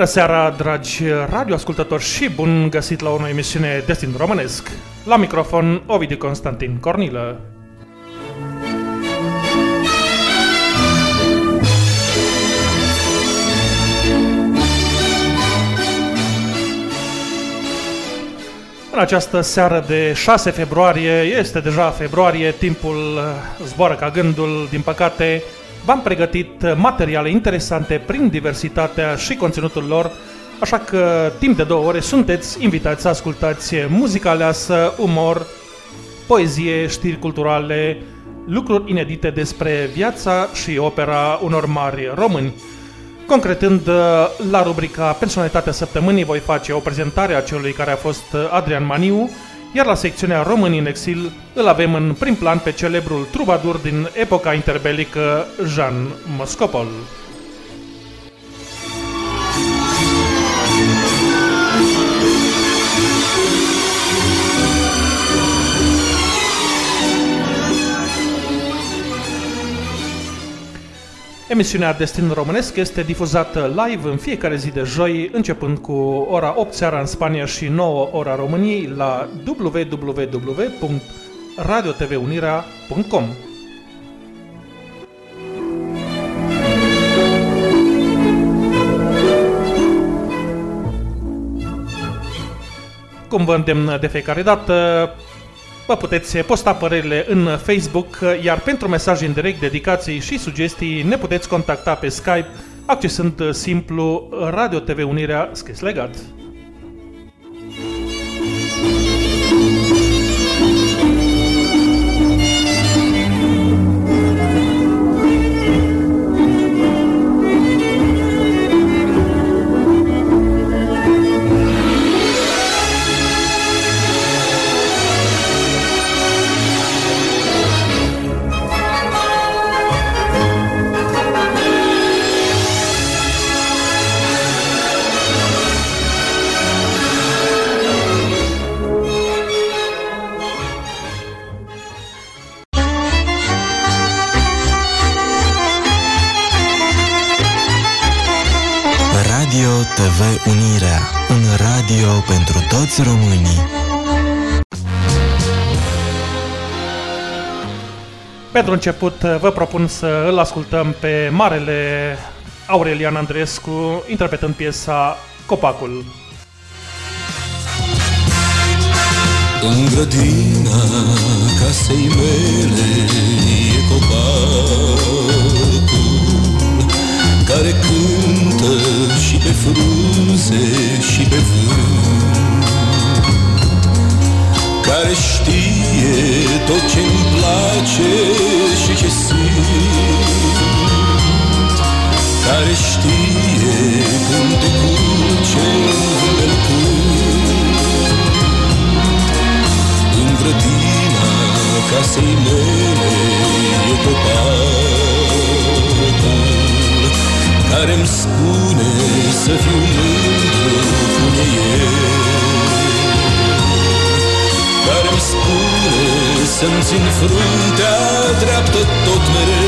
Bună seara, dragi radioascultători și bun găsit la o nouă emisiune Destin Românesc. La microfon, Ovidiu Constantin Cornilă. În această seară de 6 februarie, este deja februarie, timpul zboară ca gândul, din păcate, V-am pregătit materiale interesante prin diversitatea și conținutul lor, așa că timp de două ore sunteți invitați să ascultați muzică aleasă, umor, poezie, știri culturale, lucruri inedite despre viața și opera unor mari români. Concretând, la rubrica Personalitatea Săptămânii voi face o prezentare a celui care a fost Adrian Maniu, iar la secțiunea Români în exil îl avem în prim plan pe celebrul trubadur din epoca interbelică Jean Moscopol. Emisiunea Destin Românesc este difuzată live în fiecare zi de joi, începând cu ora 8 seara în Spania și 9 ora României la www.radiotvunirea.com. Cum vă îndemn de fiecare dată, Vă puteți posta părerile în Facebook, iar pentru mesaje în direct, dedicații și sugestii ne puteți contacta pe Skype accesând simplu Radio TV Unirea scris legat. Unirea, un radio pentru toți românii. Pentru început, vă propun să îl ascultăm pe marele Aurelian Andrescu interpretând piesa Copacul. În grădina casei mele e copacul care cântă și pe frunze și pe vânt. Care știe tot ce-mi place și ce simt. Care știe să-mi țin fruntea dreaptă tot mereu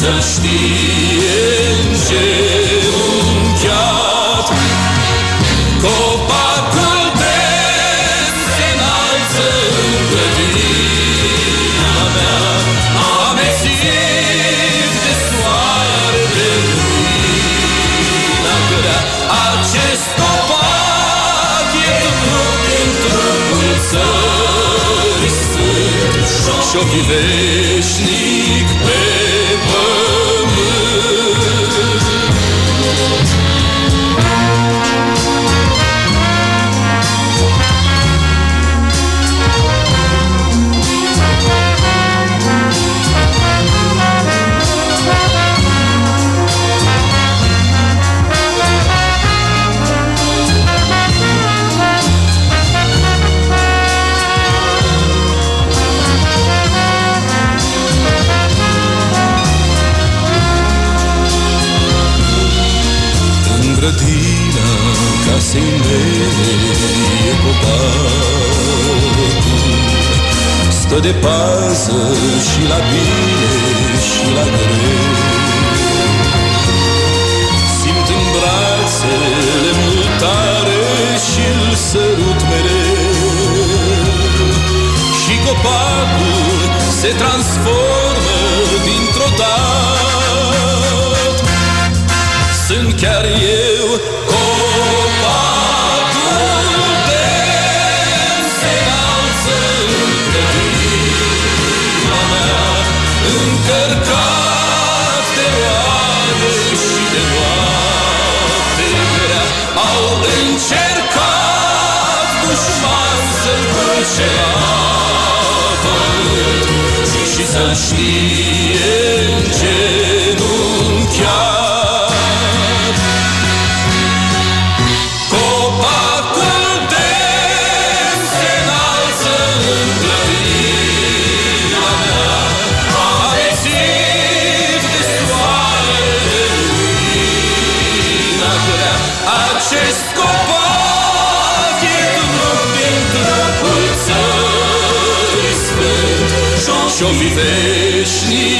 să știe îngenunchiat Copacul de se înalță în grădina mea Amețit de soare de lumina grea Acest copac e trup din trupul țării sfânt Și-o veșnic pe semeie copacul Stă de pază și la bine și la greu. Simt în brațele mutare și-l sărut mereu. Și copacul se transformă dintr-o dată. Sunt chiar eu să Deixe-me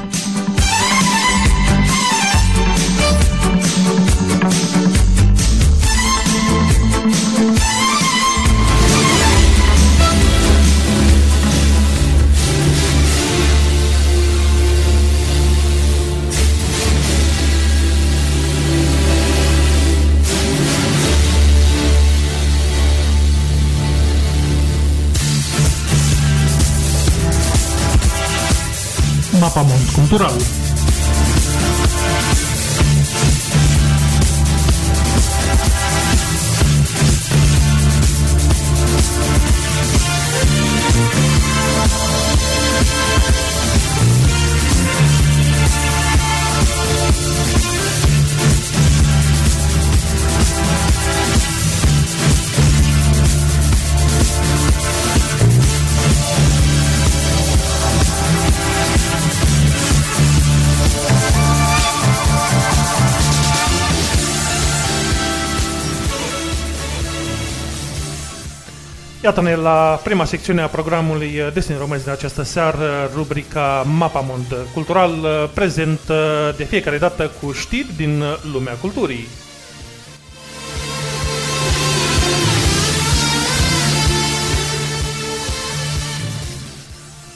Mapamont Cultural. Iată-ne la prima secțiune a programului Destin Românesc de această seară, rubrica Mapamond Cultural, prezent de fiecare dată cu știri din lumea culturii.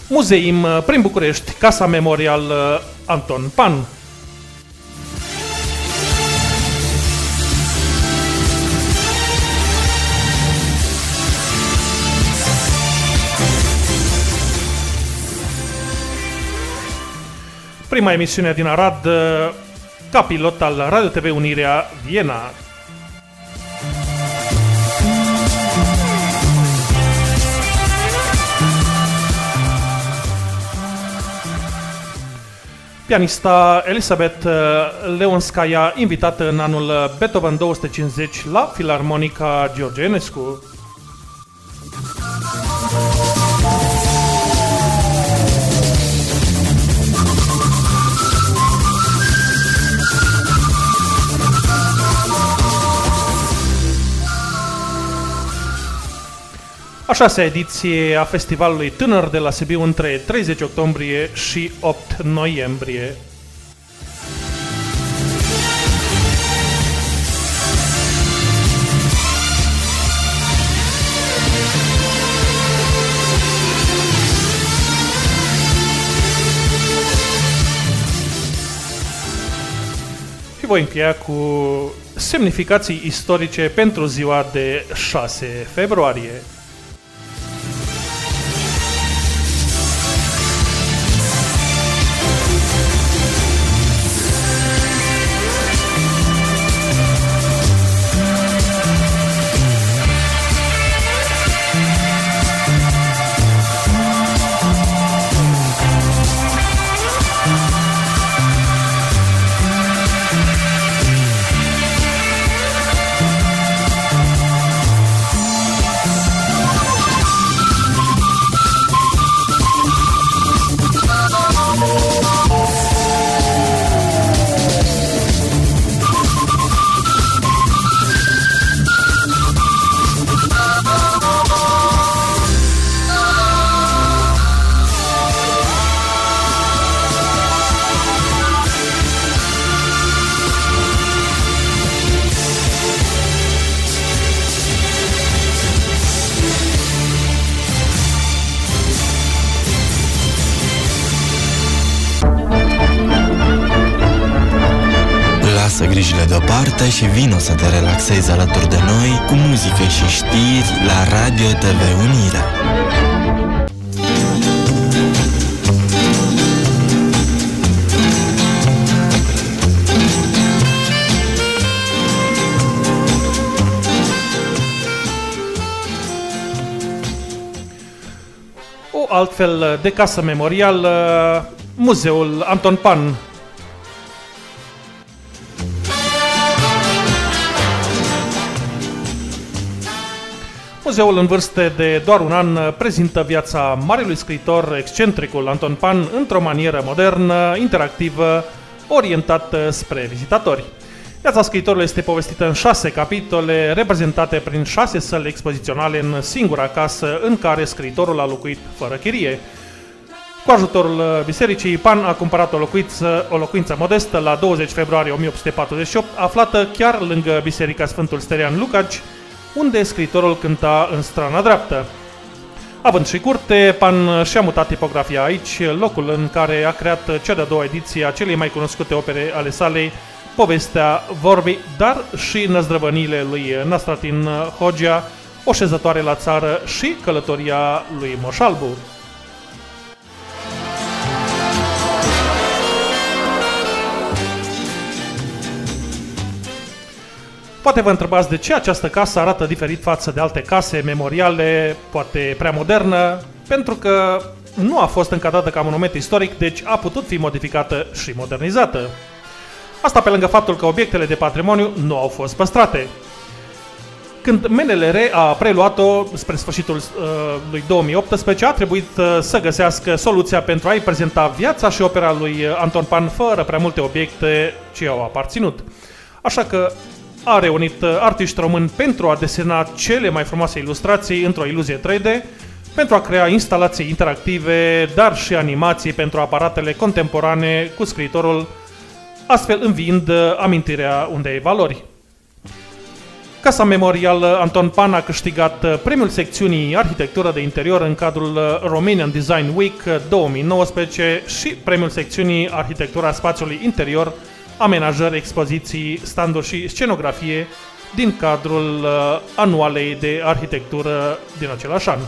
Muzeim prin București, Casa Memorial Anton Pan. Prima emisiune din Arad ca pilot al Radio TV Unirea Viena. Pianista Elisabeth Leonskaya, invitată în anul Beethoven 250 la Filarmonica George A șasea ediție a festivalului Tânăr de la Sibiu între 30 octombrie și 8 noiembrie. Și voi încheia cu semnificații istorice pentru ziua de 6 februarie. Deoparte și vino să te relaxezi alături de noi cu muzică și știri la Radio TV Unirea. O altfel de casă memorial, Muzeul Anton Pan Muzeul în vârstă de doar un an prezintă viața marelui scriitor excentricul Anton Pan într-o manieră modernă, interactivă, orientată spre vizitatori. Viața scriitorului este povestită în șase capitole, reprezentate prin șase săli expoziționale în singura casă în care scriitorul a locuit fără chirie. Cu ajutorul bisericii, Pan a cumpărat o locuință, o locuință modestă la 20 februarie 1848, aflată chiar lângă Biserica Sfântul Sterian Lucaci, unde scritorul cânta în strana dreaptă. Având și curte, Pan și-a mutat tipografia aici, locul în care a creat cea de-a doua ediție a celei mai cunoscute opere ale sale, povestea vorbii, dar și năzdrăvănile lui Nastratin Hogea, o șezătoare la țară și călătoria lui Moșalbu. Poate vă întrebați de ce această casă arată diferit față de alte case memoriale, poate prea modernă, pentru că nu a fost încadrată ca monument istoric, deci a putut fi modificată și modernizată. Asta pe lângă faptul că obiectele de patrimoniu nu au fost păstrate. Când MNLR a preluat-o spre sfârșitul uh, lui 2018, a trebuit uh, să găsească soluția pentru a-i prezenta viața și opera lui Anton Pan fără prea multe obiecte ce au aparținut. Așa că a reunit uh, artiști români pentru a desena cele mai frumoase ilustrații într-o iluzie 3D, pentru a crea instalații interactive, dar și animații pentru aparatele contemporane cu scriitorul, astfel înviind uh, amintirea unei valori. Casa Memorial Anton Pan a câștigat uh, premiul secțiunii Arhitectură de Interior în cadrul Romanian Design Week 2019 și premiul secțiunii Arhitectura Spațiului Interior amenajări, expoziții, standuri și scenografie din cadrul uh, anualei de arhitectură din același an.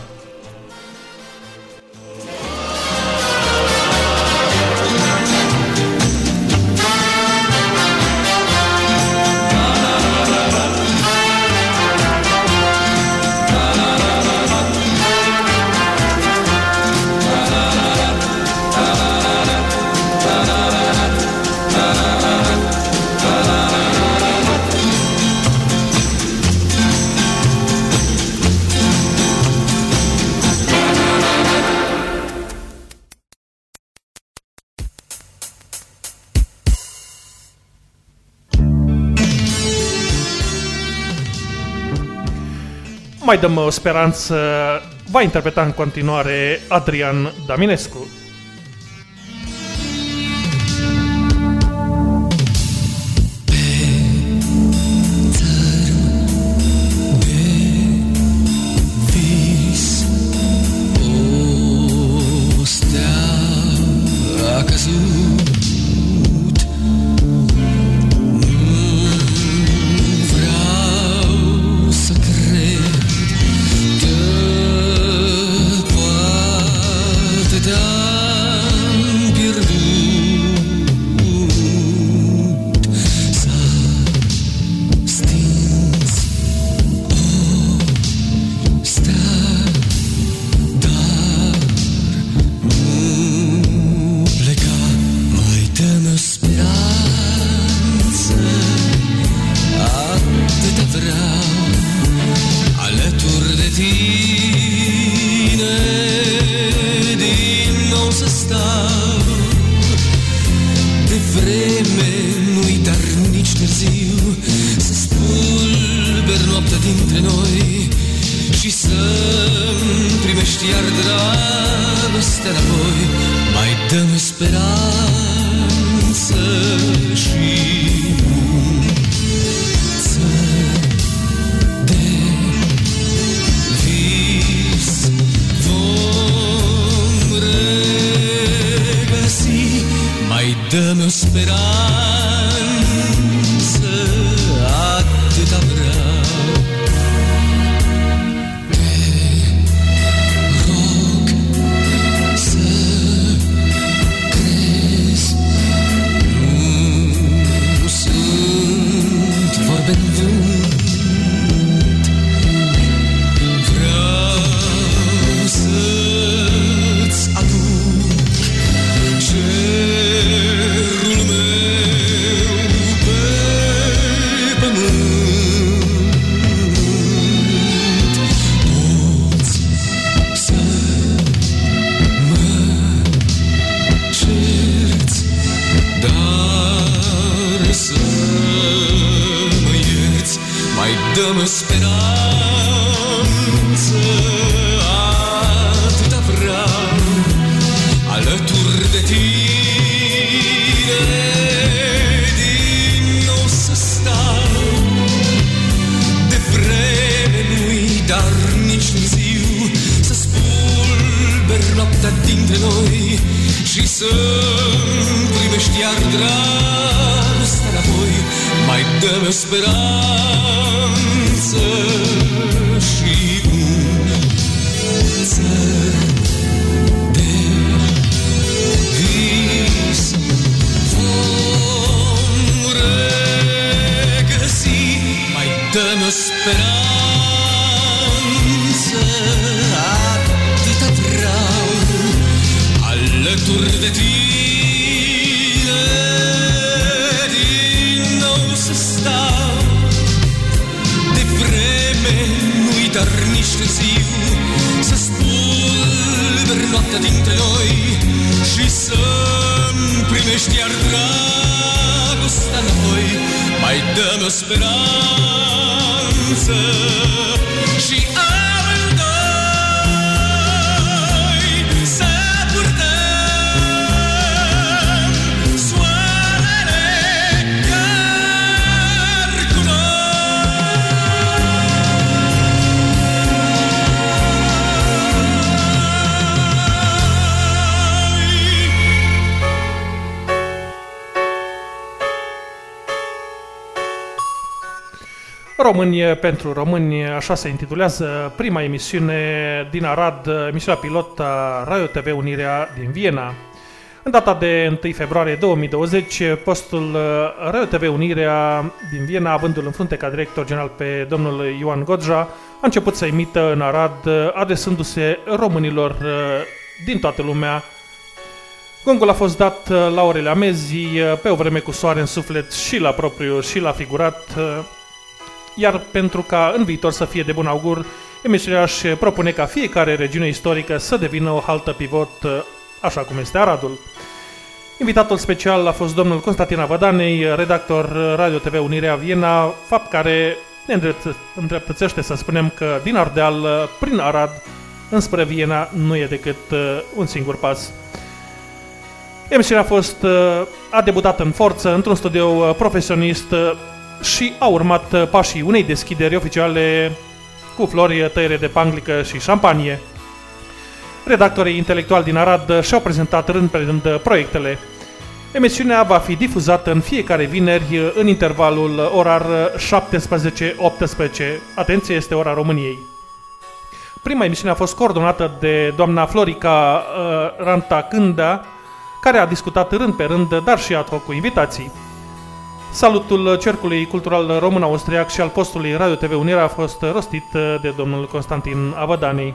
Mai dăm o speranță, va interpreta în continuare Adrian Daminescu. Târziu Să spulber noaptea dintre noi Și să-mi primești iar dragostea înapoi. Mai dă-mi o speranță Români pentru români, așa se intitulează prima emisiune din Arad, emisiunea pilot a Radio TV Unirea din Viena. În data de 1 februarie 2020, postul Radio TV Unirea din Viena, avându-l în frunte ca director general pe domnul Ioan Godja, a început să emită în Arad, adresându-se românilor din toată lumea Gongul a fost dat uh, la orele amezii, uh, pe o vreme cu soare în suflet și la propriu și la figurat, uh, iar pentru ca în viitor să fie de bun augur, emisiunea își propune ca fiecare regiune istorică să devină o haltă pivot, așa cum este Aradul. Invitatul special a fost domnul Constantin Avădanei, redactor Radio TV Unirea Viena, fapt care ne îndrept- îndreptățește să spunem că din Ardeal, prin Arad, înspre Viena, nu e decât uh, un singur pas. Emisiunea a fost uh, a debutat în forță într-un studio uh, profesionist uh, și a urmat uh, pașii unei deschideri oficiale cu flori, tăiere de panglică și șampanie. Redactorii intelectuali din Arad uh, și-au prezentat rând pe rând uh, proiectele. Emisiunea va fi difuzată în fiecare vineri uh, în intervalul uh, orar uh, 17-18. Atenție, este ora României. Prima emisiune a fost coordonată de doamna Florica uh, Ranta Cânda, care a discutat rând pe rând, dar și ad hoc cu invitații. Salutul Cercului Cultural Român-Austriac și al postului Radio TV Unirea a fost rostit de domnul Constantin Avădanei.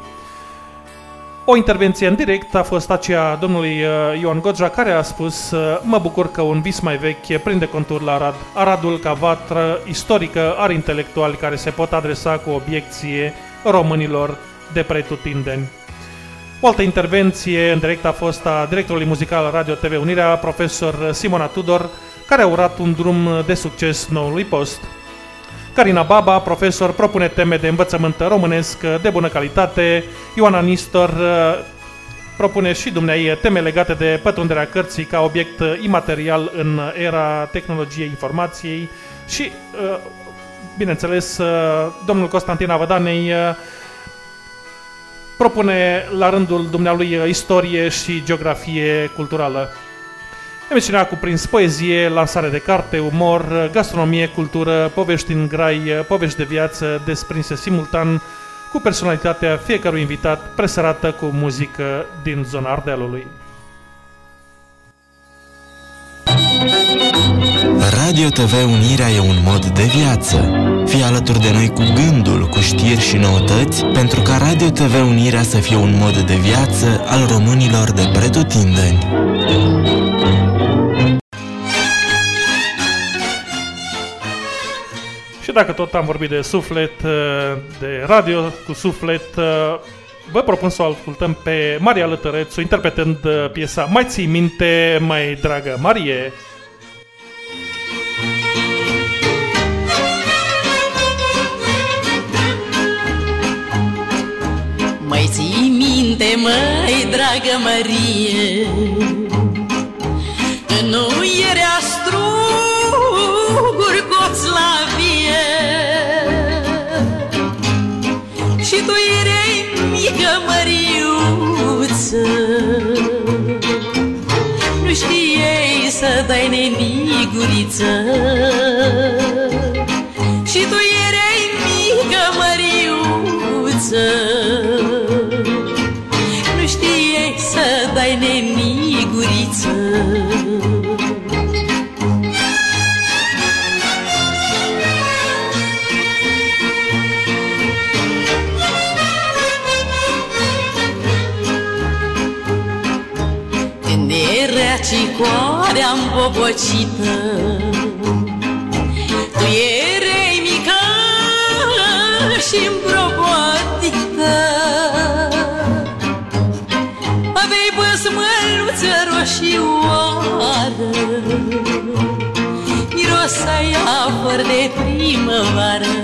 O intervenție în direct a fost aceea domnului uh, Ioan Godja, care a spus uh, Mă bucur că un vis mai vechi prinde contur la Arad. Aradul, ca vatră istorică, are intelectuali care se pot adresa cu obiecție românilor de pretutindeni. O altă intervenție în direct a fost a directorului muzical Radio TV Unirea, profesor Simona Tudor, care a urat un drum de succes noului post. Carina Baba, profesor, propune teme de învățământ românesc de bună calitate. Ioana Nistor uh, propune și dumneai teme legate de pătrunderea cărții ca obiect imaterial în era tehnologiei informației și, uh, bineînțeles, uh, domnul Constantin Avădanei propune la rândul dumnealui istorie și geografie culturală. Emisiunea a cuprins poezie, lansare de carte, umor, gastronomie, cultură, povești în grai, povești de viață desprinse simultan cu personalitatea fiecărui invitat, presărată cu muzică din zona Ardealului. Radio TV Unirea e un mod de viață. Fii alături de noi cu gândul, cu știri și noutăți, pentru ca Radio TV Unirea să fie un mod de viață al românilor de pretutindeni. dacă tot am vorbit de suflet, uh, de radio cu suflet, uh, vă propun să o ascultăm pe Maria Lătărețu interpretând uh, piesa Mai ții minte, mai dragă Marie, Mai ții minte, mai dragă Marie În uierea struguri coți la mică Măriuță. Nu știai să dai neniguriță Și tu erai mică Măriuță era cicoarea îmbobocită Tu erai mică și îmbrobotită Aveai băsmăluță roșioară Mirosai afăr de primăvară.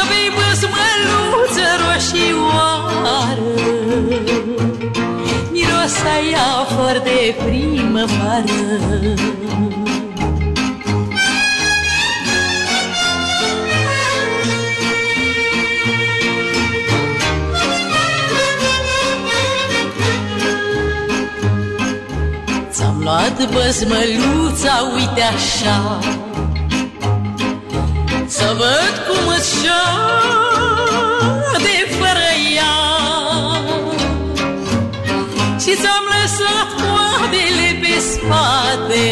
Aveai băsmăluță roșioară Mirosai afăr de primăvară. Ți-am luat băsmăluța, uite așa Să văd cum îți de Și ți-am lăsat coadele pe spate.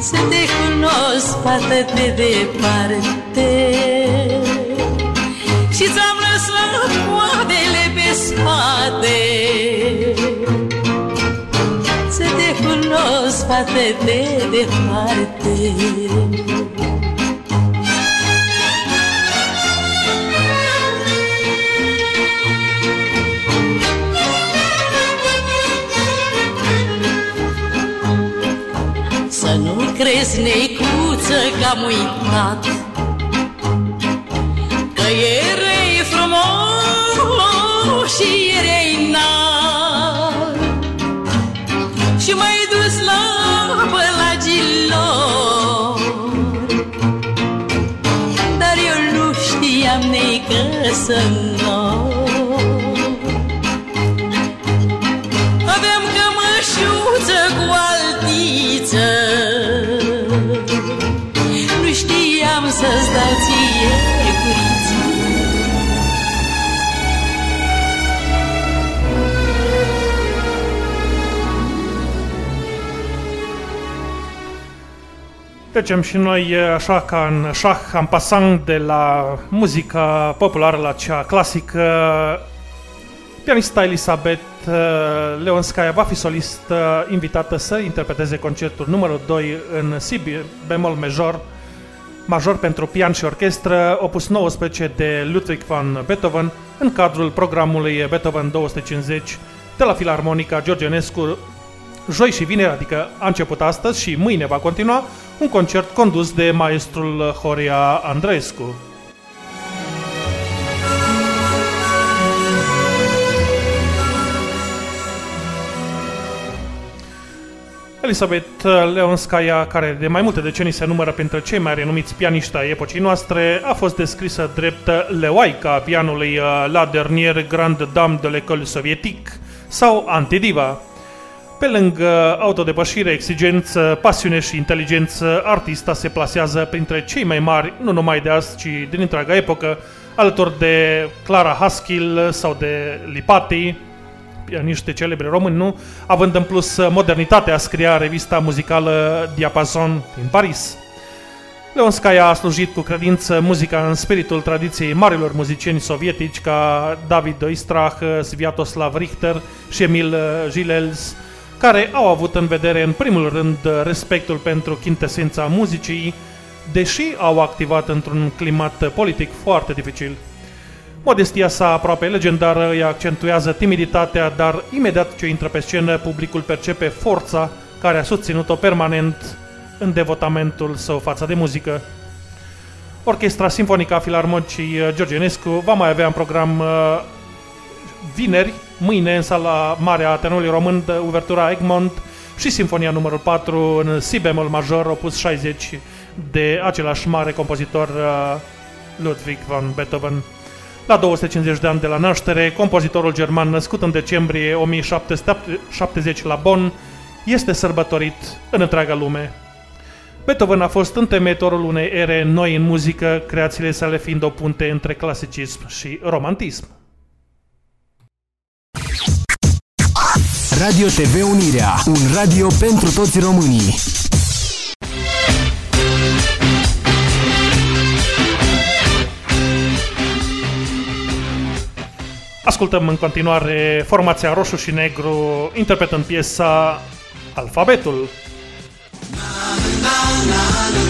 Să te cunosc foarte de departe. Și ți-am lăsat coadele pe spate. Să te cunosc foarte de departe nu crezi, neicuță, că am uitat Că erai frumos și erai înalt. Și m-ai dus la pălagilor. Dar eu nu știam neică să Trecem și noi așa ca în șah, în pasang de la muzica populară la cea clasică. Pianista Elisabeth uh, Leonskaya va fi solistă invitată să interpreteze concertul numărul 2 în Si bemol major, major pentru pian și orchestră, opus 19 de Ludwig van Beethoven, în cadrul programului Beethoven 250 de la Filarmonica Georgenescu joi și vineri, adică a început astăzi și mâine va continua, un concert condus de maestrul Horia Andreescu. Elisabeth Leonskaya, care de mai multe decenii se numără printre cei mai renumiți pianiști ai epocii noastre, a fost descrisă drept leoaica pianului uh, La Dernière Grande Dame de l'École Soviétique sau Antidiva. Pe lângă autodepășire, exigență, pasiune și inteligență, artista se plasează printre cei mai mari, nu numai de azi, ci din întreaga epocă, alături de Clara Haskell sau de Lipati, pianiști celebri români, nu? Având în plus modernitatea, scria revista muzicală Diapason din Paris. Leonskaya a slujit cu credință muzica în spiritul tradiției marilor muzicieni sovietici ca David Oistrach, Sviatoslav Richter și Emil Gilels, care au avut în vedere în primul rând respectul pentru chintesența muzicii, deși au activat într-un climat politic foarte dificil. Modestia sa aproape legendară îi accentuează timiditatea, dar imediat ce intră pe scenă, publicul percepe forța care a susținut-o permanent în devotamentul său față de muzică. Orchestra Sinfonică a Filarmonicii George Enescu va mai avea în program uh, vineri, mâine în sala mare a Tenorului Român, de uvertura Egmont și Sinfonia numărul 4 în si bemol major, opus 60 de același mare compozitor uh, Ludwig van Beethoven. La 250 de ani de la naștere, compozitorul german născut în decembrie 1770 la Bonn este sărbătorit în întreaga lume. Beethoven a fost întemeitorul unei ere noi în muzică, creațiile sale fiind o punte între clasicism și romantism. Radio TV Unirea, un radio pentru toți românii. Ascultăm în continuare formația Roșu și Negru interpretând piesa Alfabetul. Adela,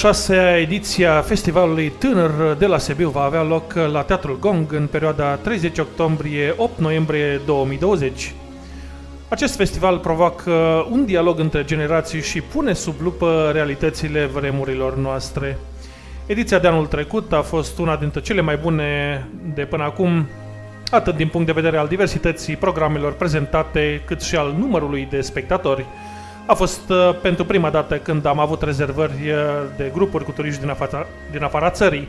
6-a ediție a Festivalului Tânăr de la Sibiu va avea loc la Teatrul Gong în perioada 30 octombrie-8 noiembrie 2020. Acest festival provoacă un dialog între generații și pune sub lupă realitățile vremurilor noastre. Ediția de anul trecut a fost una dintre cele mai bune de până acum, atât din punct de vedere al diversității programelor prezentate, cât și al numărului de spectatori – a fost uh, pentru prima dată când am avut rezervări uh, de grupuri cu turiști din afara, din afara țării.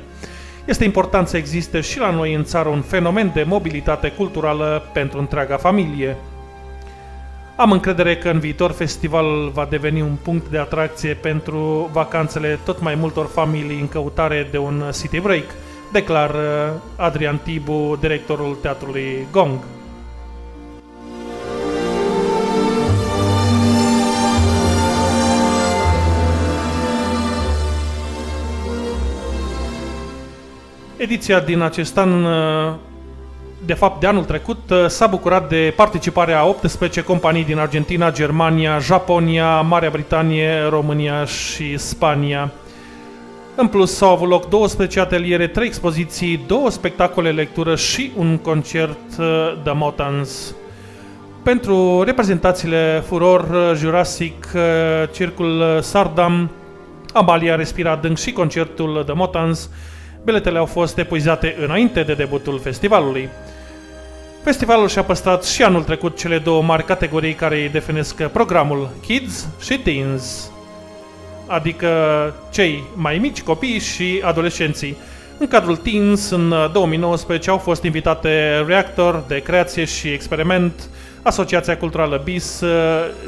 Este important să existe și la noi în țară un fenomen de mobilitate culturală pentru întreaga familie. Am încredere că în viitor festivalul va deveni un punct de atracție pentru vacanțele tot mai multor familii în căutare de un city break, declară Adrian Tibu, directorul teatrului Gong. Ediția din acest an, de fapt de anul trecut, s-a bucurat de participarea a 18 companii din Argentina, Germania, Japonia, Marea Britanie, România și Spania. În plus, s-au avut loc 12 ateliere, 3 expoziții, 2 spectacole lectură și un concert de Motans. Pentru reprezentațiile Furor, Jurassic, Circul Sardam, Amalia Respira Adânc și concertul de Motans, Biletele au fost epuizate înainte de debutul festivalului. Festivalul și-a păstrat și anul trecut cele două mari categorii care îi definesc programul, Kids și Teens, adică cei mai mici copii și adolescenții. În cadrul Teens, în 2019, au fost invitate Reactor de creație și experiment, Asociația Culturală BIS,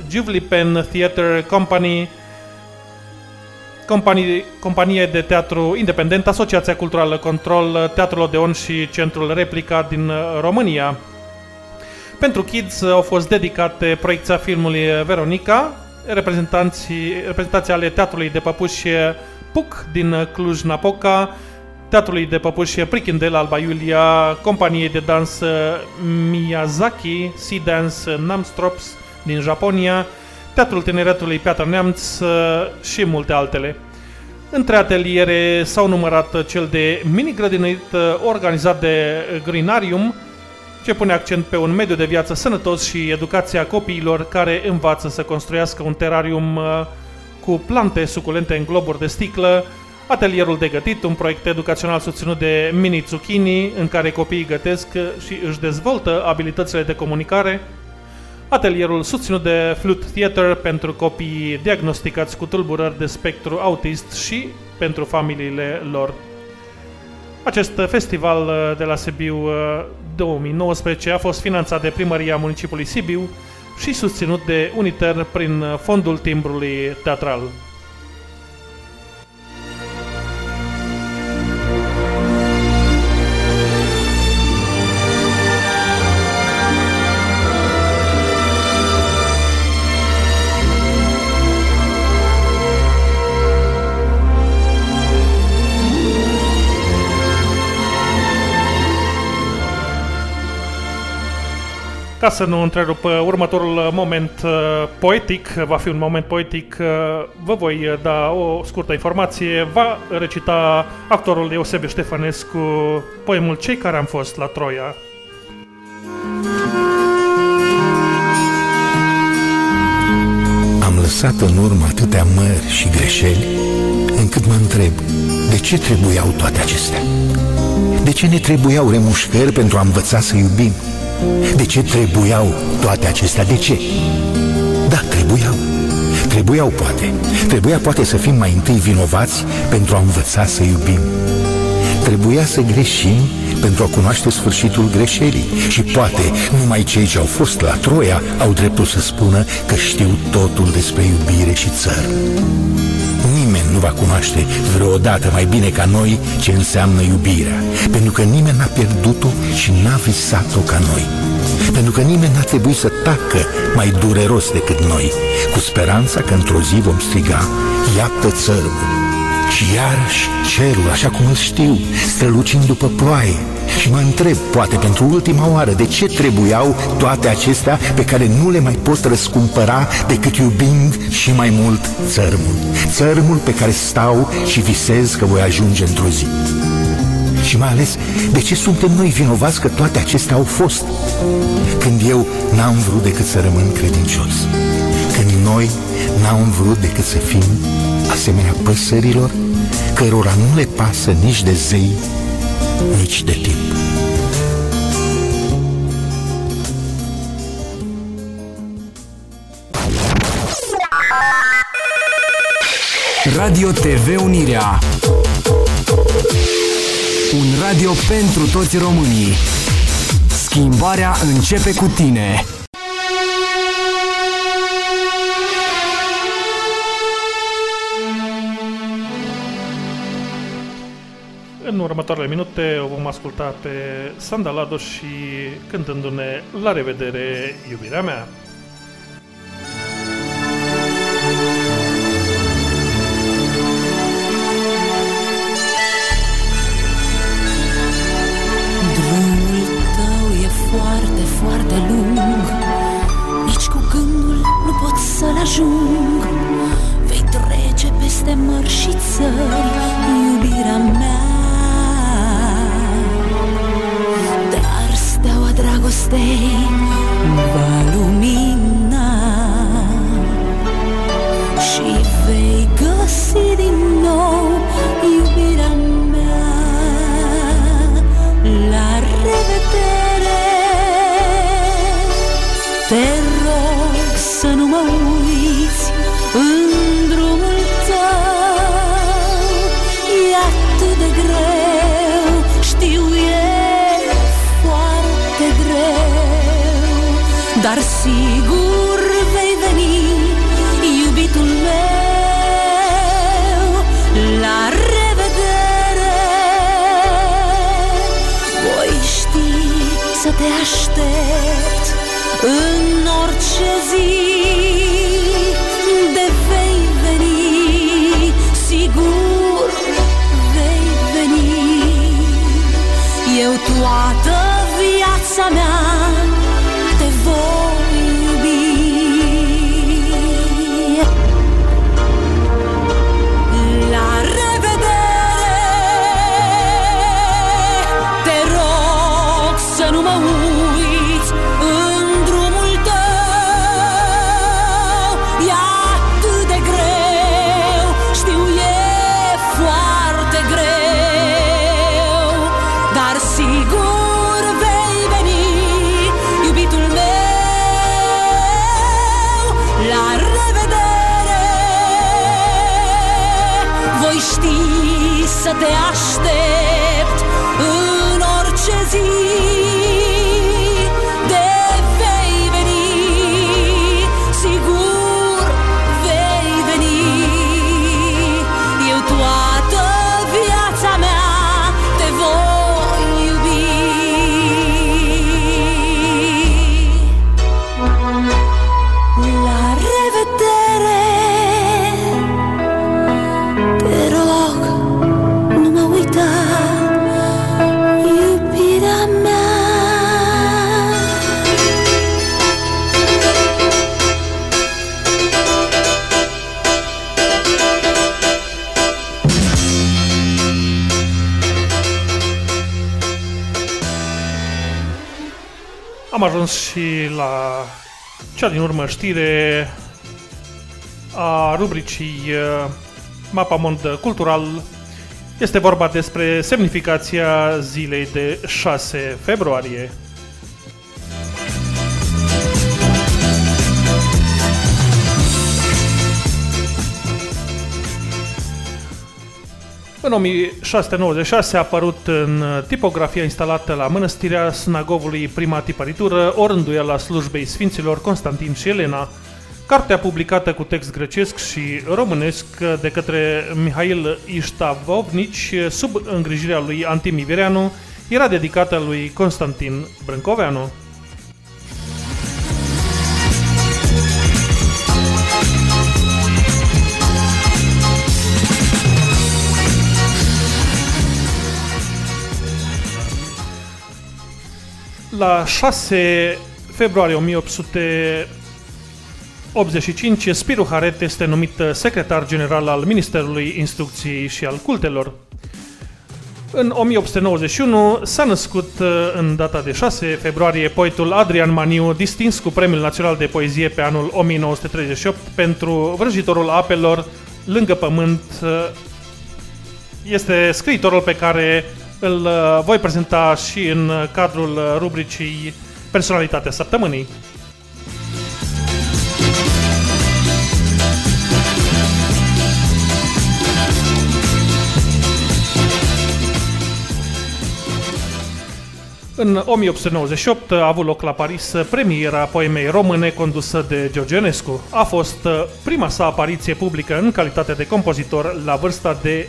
Juvli Pen Theatre Company, companie, companie de teatru independent, Asociația Culturală Control, Teatrul Odeon și Centrul Replica din uh, România. Pentru Kids au fost dedicate proiecția filmului Veronica, reprezentanții, reprezentanții ale Teatrului de Păpușie PUC din Cluj-Napoca, Teatrului de Păpușie Prichindel Alba Iulia, companiei de dans Miyazaki, Sea Dance Namstrops din Japonia, Teatrul Tineretului Piatra Neamț uh, și multe altele. Între ateliere s-au numărat cel de mini-grădinărit uh, organizat de Greenarium, ce pune accent pe un mediu de viață sănătos și educația copiilor care învață să construiască un terarium uh, cu plante suculente în globuri de sticlă, Atelierul de gătit, un proiect educațional susținut de Mini Zucchini, în care copiii gătesc și își dezvoltă abilitățile de comunicare, atelierul susținut de Flute Theater pentru copii diagnosticați cu tulburări de spectru autist și pentru familiile lor. Acest festival uh, de la Sibiu 2019 uh, a fost finanțat de Primăria Municipiului Sibiu și susținut de Uniter prin fondul timbrului teatral. Ca să nu întrerup uh, următorul moment uh, poetic, va fi un moment poetic, uh, vă voi da o scurtă informație. Va recita actorul Eusebiu Ștefănescu poemul Cei care am fost la Troia. Am lăsat în urmă atâtea mări și greșeli, încât mă întreb, de ce trebuiau toate acestea? De ce ne trebuiau remușcări pentru a învăța să iubim? De ce trebuiau toate acestea? De ce? Da, trebuiau. Trebuiau poate. Trebuia poate să fim mai întâi vinovați pentru a învăța să iubim. Trebuia să greșim pentru a cunoaște sfârșitul greșelii și poate numai cei ce au fost la Troia au dreptul să spună că știu totul despre iubire și țăr. Nimeni nu va cunoaște vreodată mai bine ca noi ce înseamnă iubirea, pentru că nimeni n-a pierdut-o și n-a visat-o ca noi. Pentru că nimeni n-a trebuit să tacă mai dureros decât noi, cu speranța că într-o zi vom striga, iată țărmul, și iarăși cerul, așa cum îl știu, strălucind după ploaie. Și mă întreb, poate pentru ultima oară, de ce trebuiau toate acestea pe care nu le mai pot răscumpăra decât iubind și mai mult țărmul. Țărmul pe care stau și visez că voi ajunge într-o zi. Și mai ales, de ce suntem noi vinovați că toate acestea au fost? Când eu n-am vrut decât să rămân credincios. Când noi n-am vrut decât să fim asemenea păsărilor cărora nu le pasă nici de zei, nici de timp. Radio TV Unirea. Un radio pentru toți românii. Schimbarea începe cu tine În următoarele minute o vom asculta pe Sandalado și cântându-ne La revedere, iubirea mea! Drumul tău e foarte, foarte lung. Nici cu gândul nu pot să-l ajung. Vei trece peste mări și țări Iubirea mea quadra gostei, valumi. Sigur vei veni, iubitul meu La revedere Voi ști să te aștept în orice zi de vei veni, sigur vei veni. Eu toată viața mea Am ajuns și la cea din urmă știre În 1696 a apărut în tipografia instalată la mănăstirea Snagovului prima tipăritură, o rânduială a slujbei Sfinților Constantin și Elena. Cartea publicată cu text grecesc și românesc de către Mihail Iștavovnici sub îngrijirea lui Antimi Vireanu era dedicată lui Constantin Brâncoveanu. La 6 februarie 1885, Spiru Haret este numit secretar general al Ministerului Instrucției și al Cultelor. În 1891 s-a născut uh, în data de 6 februarie poetul Adrian Maniu, distins cu Premiul Național de Poezie pe anul 1938 pentru Vrăjitorul apelor lângă pământ. Uh, Este scriitorul pe care îl uh, voi prezenta și în cadrul uh, rubricii Personalitatea Săptămânii. În 1898 a avut loc la Paris premiera poemei române condusă de Georgenescu. A fost uh, prima sa apariție publică în calitate de compozitor la vârsta de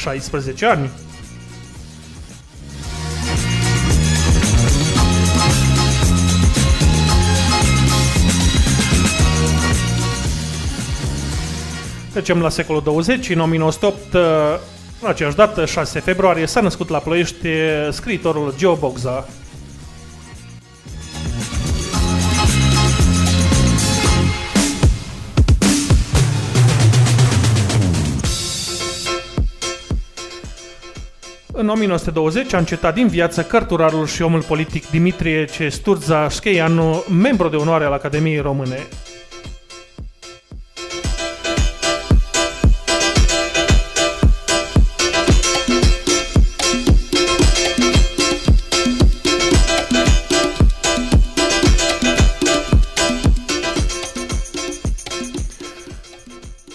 16 ani. Trecem la secolul 20. În 1908, uh, în aceeași dată, 6 februarie, s-a născut la Ploiești uh, scriitorul Joe Bogza. În 1920 a încetat din viață cărturarul și omul politic Dimitrie C. Sturza Scheianu, membru de onoare al Academiei Române.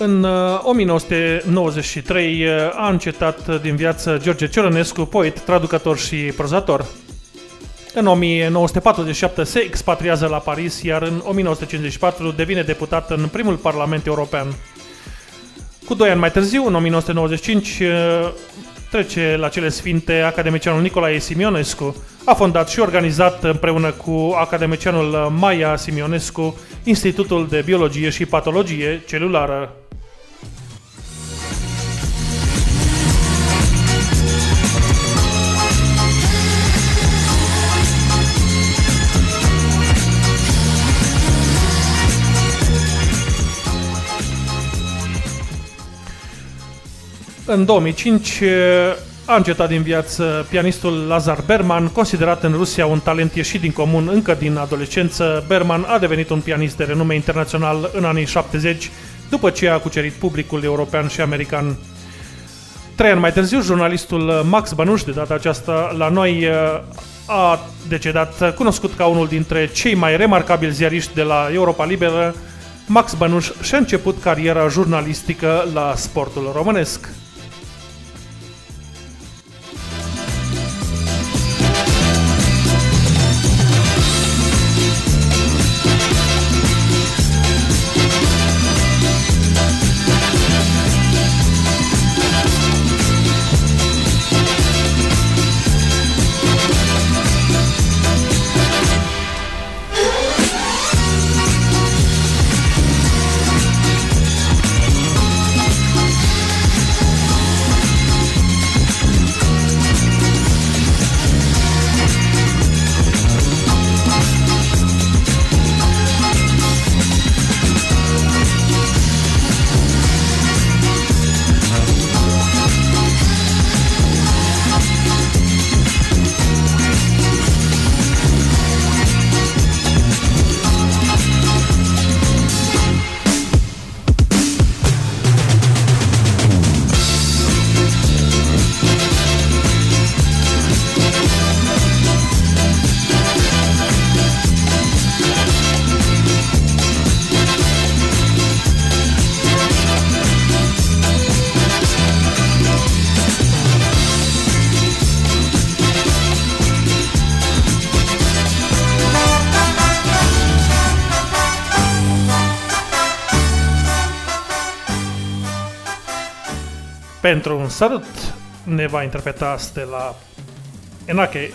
În 1993 uh, uh, a încetat din viață George Ciorănescu, poet, traducător și prozator. În 1947 se expatriază la Paris, iar în 1954 devine deputat în primul Parlament European. Cu doi ani mai târziu, în 1995, uh, trece la cele sfinte academicianul Nicolae Simionescu. A fondat și organizat împreună cu academicianul Maia Simionescu Institutul de Biologie și Patologie Celulară. În 2005 a încetat din viață pianistul Lazar Berman, considerat în Rusia un talent ieșit din comun încă din adolescență. Berman a devenit un pianist de renume internațional în anii 70, după ce a cucerit publicul european și american. Trei ani mai târziu, jurnalistul Max Banuș, de data aceasta la noi, a decedat, cunoscut ca unul dintre cei mai remarcabili ziariști de la Europa Liberă, Max Banuș și-a început cariera jurnalistică la sportul românesc. Pentru un salut ne va interpreta Stella Enache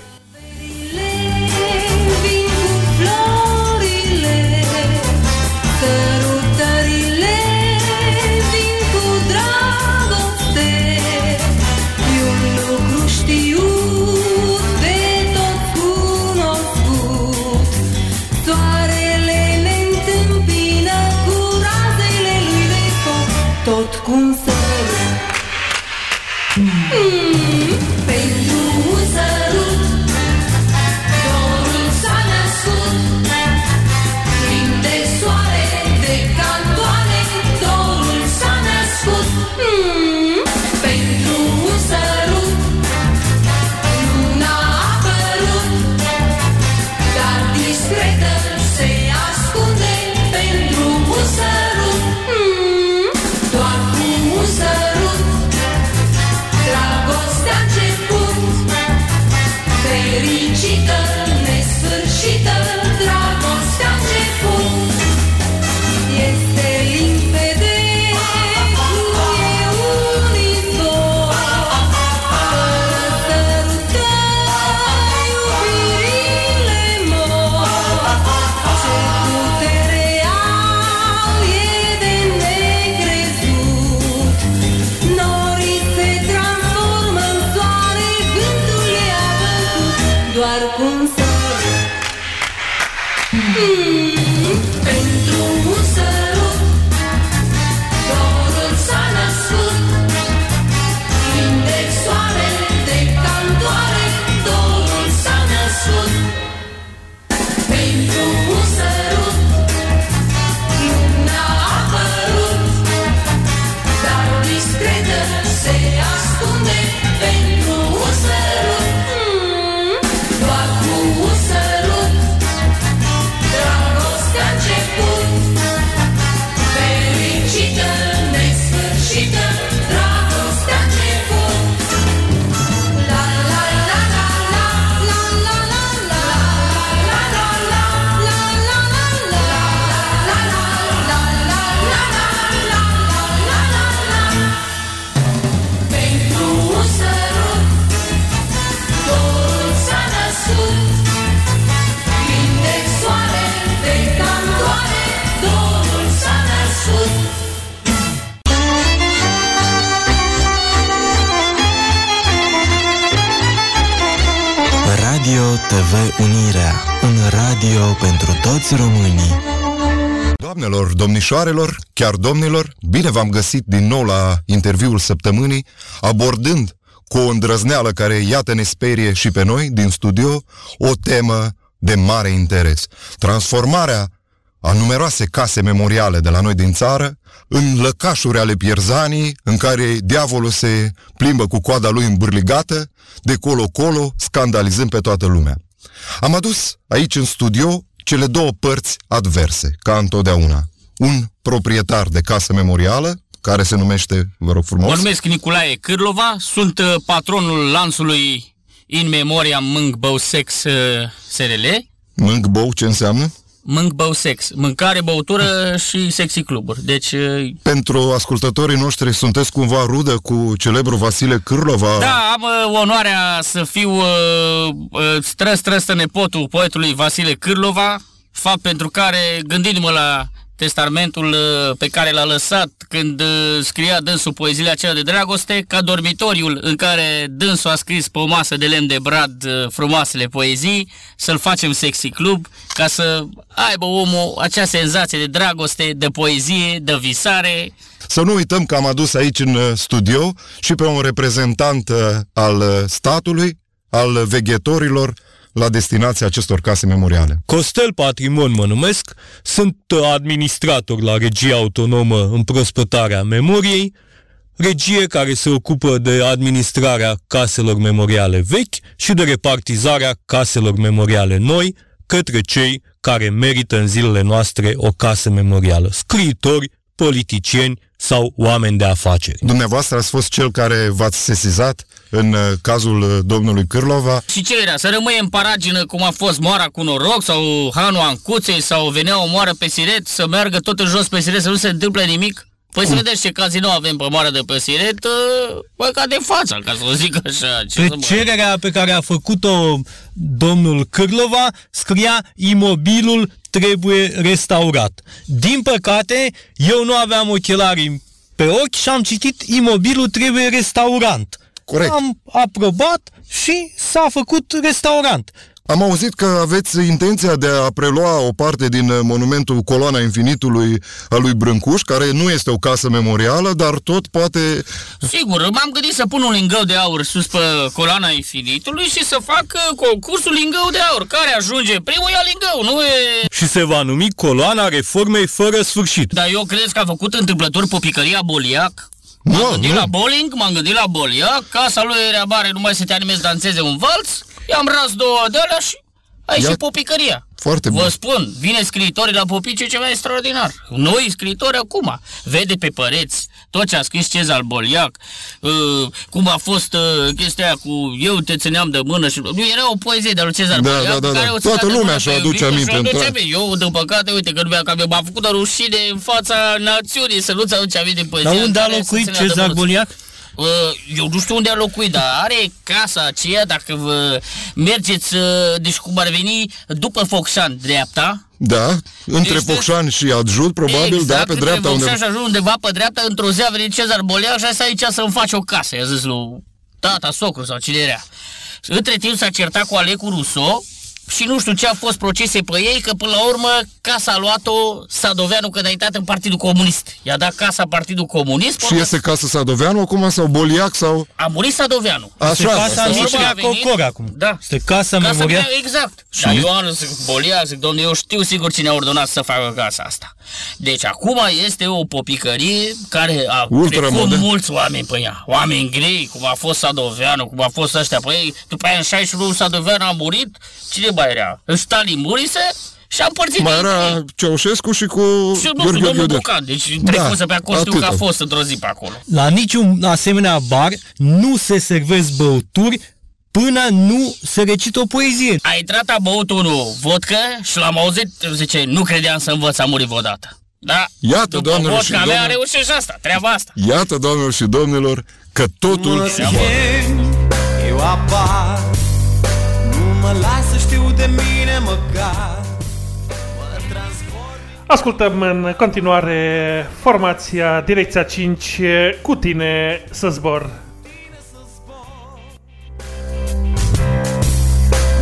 domnișoarelor, chiar domnilor, bine v-am găsit din nou la interviul săptămânii, abordând cu o îndrăzneală care, iată, ne sperie și pe noi din studio, o temă de mare interes. Transformarea a numeroase case memoriale de la noi din țară în lăcașuri ale pierzanii în care diavolul se plimbă cu coada lui îmbârligată, de colo-colo, scandalizând pe toată lumea. Am adus aici în studio cele două părți adverse, ca întotdeauna. Un proprietar de casă memorială, care se numește, vă rog frumos, Mă numesc Nicolae Cârlova, sunt uh, patronul lansului In Memoria Mânc Băusex uh, SRL. Mânc Bou, ce înseamnă? Mânc Băusex, mâncare, băutură și sexy cluburi. Deci, uh, Pentru ascultătorii noștri, sunteți cumva rudă cu celebrul Vasile Cârlova? da, am uh, onoarea să fiu uh, uh, stră-străstă nepotul poetului Vasile Cârlova, fapt pentru care, gândindu-mă la testamentul uh, pe care l-a lăsat când uh, scria dânsul poeziile acelea de dragoste, ca dormitoriul în care dânsul a scris pe o masă de lemn de brad uh, frumoasele poezii, să-l facem sexy club, ca să aibă omul acea senzație de dragoste, de poezie, de visare, Să nu uităm că am adus aici în uh, studio și pe un reprezentant uh, al uh, statului, al veghetorilor la destinația acestor case memoriale. Costel Patrimon mă numesc, sunt administrator la Regia Autonomă în Prospătarea Memoriei, regie care se ocupă de administrarea caselor memoriale vechi și de repartizarea caselor memoriale noi către cei care merită în zilele noastre o casă memorială, scriitori, politicieni sau oameni de afaceri. Dumneavoastră ați fost cel care v-ați sesizat în uh, cazul uh, domnului Cârlova. Și ce era? Să rămâie în paragină cum a fost moara cu noroc sau Hanu Ancuței sau venea o moară pe siret să meargă tot în jos pe siret să nu se întâmple nimic? Păi să vedeți ce casino avem pe moară de pe siret, uh, bă, ca de fața, ca să o zic așa. Ce să Pe mai- cererea pe care a făcut-o domnul Cârlova, scria imobilul trebuie restaurat. Din păcate, eu nu aveam ochelari pe ochi și am citit imobilul trebuie restaurant. Corect. Am aprobat și s-a făcut restaurant. Am auzit că aveți intenția de a prelua o parte din uh, monumentul Coloana Infinitului al lui Brâncuș, care nu este o casă memorială, dar tot poate... Sigur, m-am gândit să pun un lingău de aur sus pe coloana infinitului și să fac uh, concursul lingău de aur. Care ajunge primul ia lingău, nu e... Și se va numi coloana reformei fără sfârșit. Dar eu cred că a făcut întâmplător popicăria Boliac. Nu, M-am gândit nu. la bowling, m-am gândit la Boliac, casa lui era mare, numai să te animezi danseze un valț, i-am ras două de alea și ai Ia- și popicăria. Foarte Vă bun. spun, vine scriitorii la Popice ceva extraordinar. Noi scriitori acum, vede pe păreți tot ce a scris Cezar Boliac, uh, cum a fost uh, chestia aia cu eu te țineam de mână și... Nu, era o poezie de lui Cezar Da, Boliac da, da, care da. o ținea Toată de lumea mână și-o pe aduce iubitul aminte, și-o aduce într- aminte. Eu, din păcate, uite că nu mi-a, că mi-a făcut o rușine în fața națiunii să nu-ți aduce aminte poezia Dar în unde a care să locuit ținea de Cezar mână. Boliac? Uh, Eu nu știu unde a locuit, dar are casa aceea, dacă vă mergeți, uh, deci cum ar veni, după Focșan, dreapta. Da, între Este- Focșani și Adjut, probabil, exact, da, pe între dreapta Focșan unde... și ajung undeva pe dreapta, într-o zi a venit Cezar Boleac și a zis aici să-mi faci o casă. I-a zis lui tata, socru sau cine era. Între timp s-a certat cu Alecu Russo și nu știu ce a fost procese pe ei, că până la urmă casa a luat-o Sadoveanu când a intrat în Partidul Comunist. I-a dat casa Partidul Comunist. Și este casa Sadoveanu acum sau Boliac sau... A murit Sadoveanu. Așa. Este casa Urmă Mircea a venit- Cocor acum. Da. Este casa Casa memorială. mea, exact. Și? Dar eu am zic, Bolia, zic, domnule, eu știu sigur cine a ordonat să facă casa asta. Deci acum este o popicărie care a Ultra trecut modern. mulți oameni pe ea. Oameni grei, cum a fost Sadoveanu, cum a fost ăștia pe ei. După aia în 61 Sadoveanu a murit. Cine mai era? Stalin murise și a împărțit Mai dintre era ei. Ceaușescu și cu Și nu știu, Gheorghe domnul Gheorghe. Bucan, deci trecuse pe acolo, știu că a atâta. fost într-o zi pe acolo. La niciun asemenea bar nu se servesc băuturi până nu se recită o poezie. A intrat, a băut unul vodcă și l-am auzit, zice, nu credeam să învăț, a murit vreodată. Da? Iată, După doamnelor și vodka mea a domnilor. reușit și asta, treaba asta. Iată, doamnelor și domnilor, că totul se poate. Eu apar Nu mă las să știu de mine măcar. Mă transform Ascultăm în continuare formația Direcția 5 cu tine să zbor.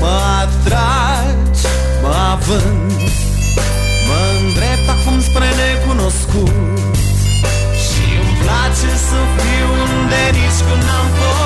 Mă atragi, mă având Mă îndrept acum spre necunoscut. Și îmi place să fiu unde nici când n-am fost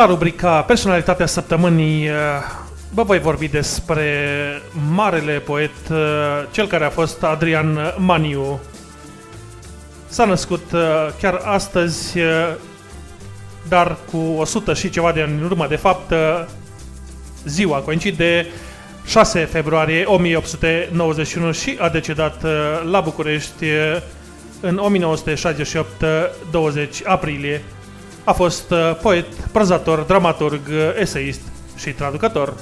La rubrica Personalitatea Săptămânii uh, vă voi vorbi despre marele poet, uh, cel care a fost Adrian Maniu. S-a născut uh, chiar astăzi, uh, dar cu 100 și ceva de ani în urmă, de fapt, uh, ziua coincide 6 februarie 1891 și a decedat uh, la București uh, în 1968, uh, 20 aprilie. A fost uh, poet, prozator, dramaturg, uh, eseist și traducător.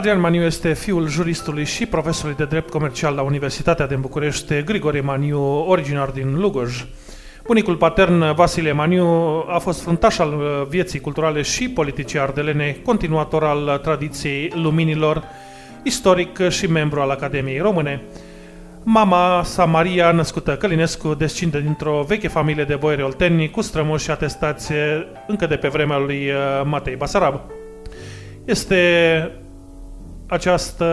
Adrian Maniu este fiul juristului și profesorului de drept comercial la Universitatea din București, Grigore Maniu, originar din Lugoj. Bunicul patern, Vasile Maniu, a fost fruntaș al uh, vieții culturale și politice ardelene, continuator al tradiției luminilor, istoric și membru al Academiei Române. Mama sa, Maria, născută Călinescu, descinde dintr-o veche familie de boieri olteni cu strămoși atestație încă de pe vremea lui uh, Matei Basarab. Este această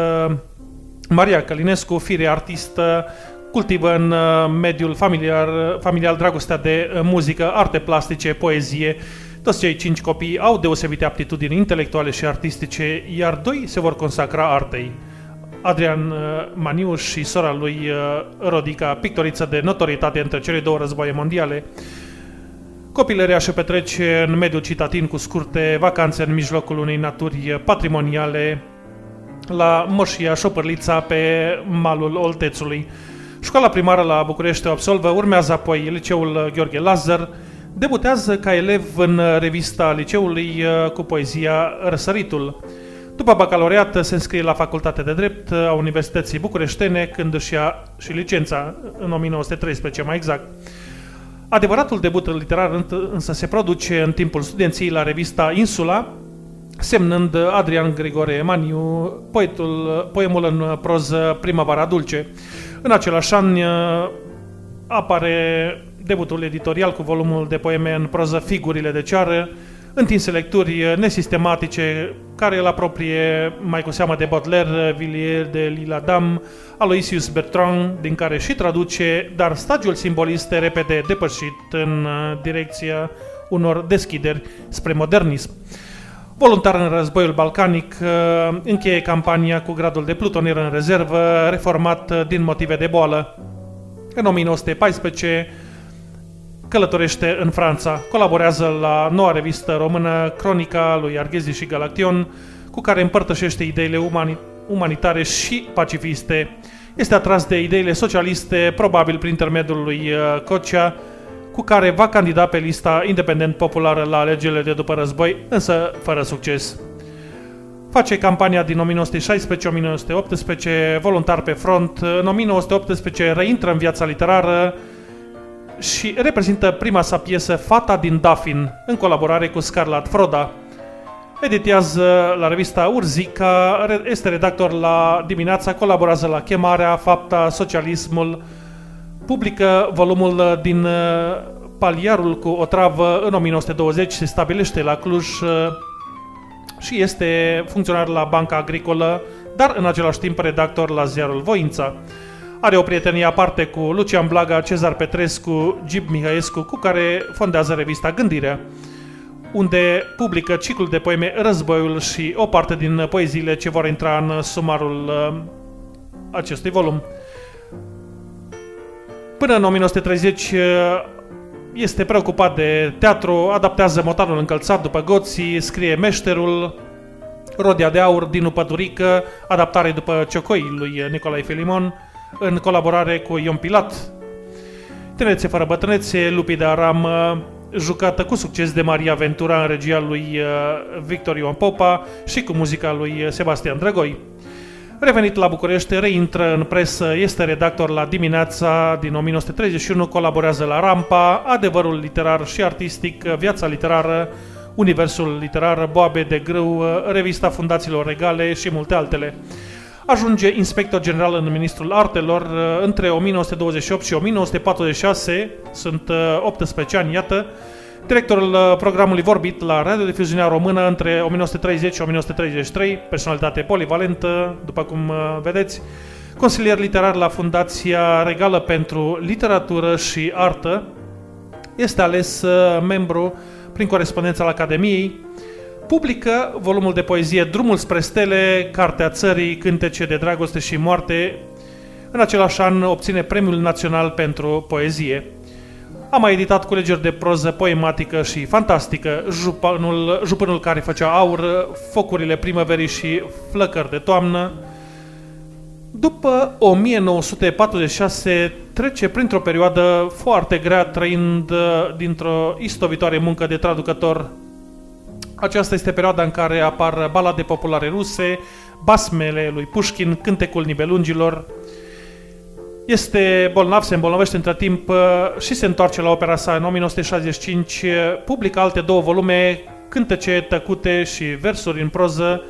Maria Călinescu, fire artistă, cultivă în uh, mediul familiar, familial dragostea de uh, muzică, arte plastice, poezie. Toți cei cinci copii au deosebite aptitudini intelectuale și artistice, iar doi se vor consacra artei. Adrian uh, Maniuș și sora lui Rodica, pictoriță de notorietate între cele două războaie mondiale. Copilăria și petrece în mediul citatin cu scurte vacanțe în mijlocul unei naturi patrimoniale, la Moșia Șopărlița pe malul Oltețului. Școala primară la București o absolvă, urmează apoi liceul Gheorghe Lazar, debutează ca elev în revista liceului uh, cu poezia Răsăritul. După bacalaureat se înscrie la Facultatea de Drept a Universității Bucureștene, când își ia și licența, în 1913 mai exact. Adevăratul debut literar însă se produce în timpul studenției la revista Insula, semnând Adrian Grigore Maniu poetul, poemul în proză Primăvara Dulce. În același an uh, apare debutul editorial cu volumul de poeme în proză Figurile de ceară, întinse lecturi nesistematice care îl apropie mai cu seamă de Baudelaire, Villiers de Lille-Adam, Aloysius Bertrand, din care și traduce, dar stagiul simbolist repede depășit în uh, direcția unor deschideri spre modernism. Voluntar în războiul balcanic, uh, încheie campania cu gradul de plutonier în rezervă, reformat uh, din motive de boală. În 1914 călătorește în Franța, colaborează la noua revistă română Cronica lui Arghezi și Galaction, cu care împărtășește ideile umani umanitare și pacifiste. Este atras de ideile socialiste, probabil prin intermediul lui uh, Cocea, cu care va candida pe lista independent populară la alegerile de după război, însă fără succes. Face campania din 1916-1918 voluntar pe front. În 1918 reintră în viața literară și reprezintă prima sa piesă Fata din Dafin, în colaborare cu Scarlat Froda. Editează la revista Urzica, este redactor la Dimineața, colaborează la Chemarea, Fapta, Socialismul, publică volumul uh, din uh, Paliarul cu o travă în 1920, se stabilește la Cluj uh, și este funcționar la Banca Agricolă, dar în același timp redactor la ziarul Voința. Are o prietenie aparte cu Lucian Blaga, Cezar Petrescu, Gib Mihaescu, cu care fondează revista Gândirea, unde publică ciclul de poeme Războiul și o parte din poeziile ce vor intra în sumarul acestui volum. Până în 1930 uh, este preocupat de teatru, adaptează motarul încălțat după goții, scrie Meșterul, Rodia de Aur, Dinu Pădurică, adaptare după Ciocoi lui Nicolae Filimon, în colaborare cu Ion Pilat. Tinețe fără bătrânețe, Lupii de Aram, jucată cu succes de Maria Ventura în regia lui uh, Victor Ion Popa și cu muzica lui Sebastian Drăgoi. Revenit la București, reintră în presă, este redactor la Dimineața din 1931, colaborează la Rampa, Adevărul literar și artistic, Viața literară, Universul literar, Boabe de grâu, Revista Fundațiilor Regale și multe altele. Ajunge inspector general în Ministrul Artelor între 1928 și 1946, sunt 18 ani, iată, directorul uh, programului Vorbit la Radiodifuziunea Română între 1930 și 1933, personalitate polivalentă, după cum uh, vedeți, consilier literar la Fundația Regală pentru Literatură și Artă, este ales uh, membru prin corespondența al Academiei, publică volumul de poezie Drumul spre stele, Cartea țării, Cântece de dragoste și moarte. În același an obține Premiul Național pentru Poezie. A mai editat culegeri de proză poematică și fantastică, Jupânul, Jupânul care făcea aur, Focurile primăverii și Flăcări de toamnă. După 1946 trece printr-o perioadă foarte grea, trăind uh, dintr-o istovitoare muncă de traducător. Aceasta este perioada în care apar balade populare ruse, basmele lui Pushkin, cântecul nibelungilor, este bolnav, se îmbolnăvește între timp uh, și se întoarce la opera sa în 1965, uh, publică alte două volume, cântece tăcute și versuri în proză,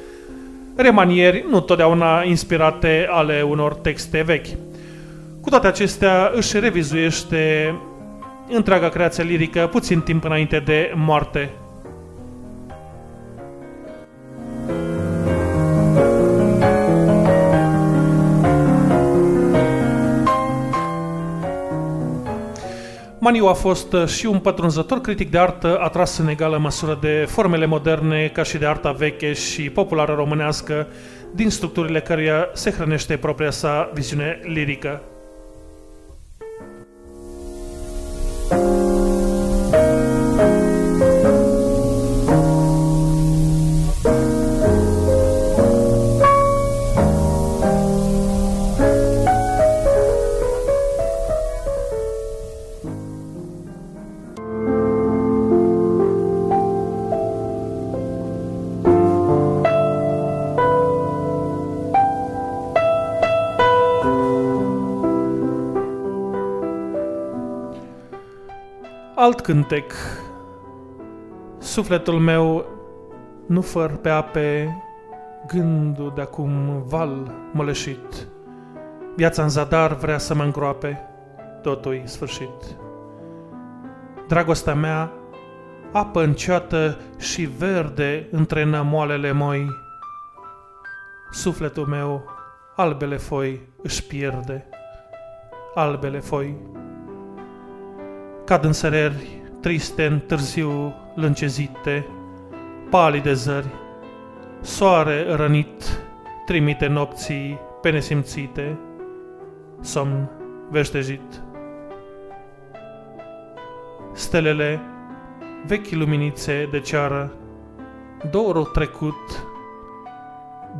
remanieri, nu totdeauna inspirate ale unor texte vechi. Cu toate acestea, își revizuiește întreaga creație lirică puțin timp înainte de moarte. Maniu a fost uh, și un pătrunzător critic de artă atras în egală măsură de formele moderne ca și de arta veche și populară românească, din structurile căruia se hrănește propria sa viziune lirică. Alt cântec. Sufletul meu nu făr pe ape, gândul de acum val mălășit. Viața în zadar vrea să mă îngroape, totul sfârșit. Dragostea mea, apă înceată și verde între nămoalele moi. Sufletul meu, albele foi, își pierde, albele foi cad în săreri, triste în târziu lâncezite, palide zări, soare rănit, trimite nopții pe nesimțite, somn veștejit. Stelele, vechi luminițe de ceară, dorul trecut,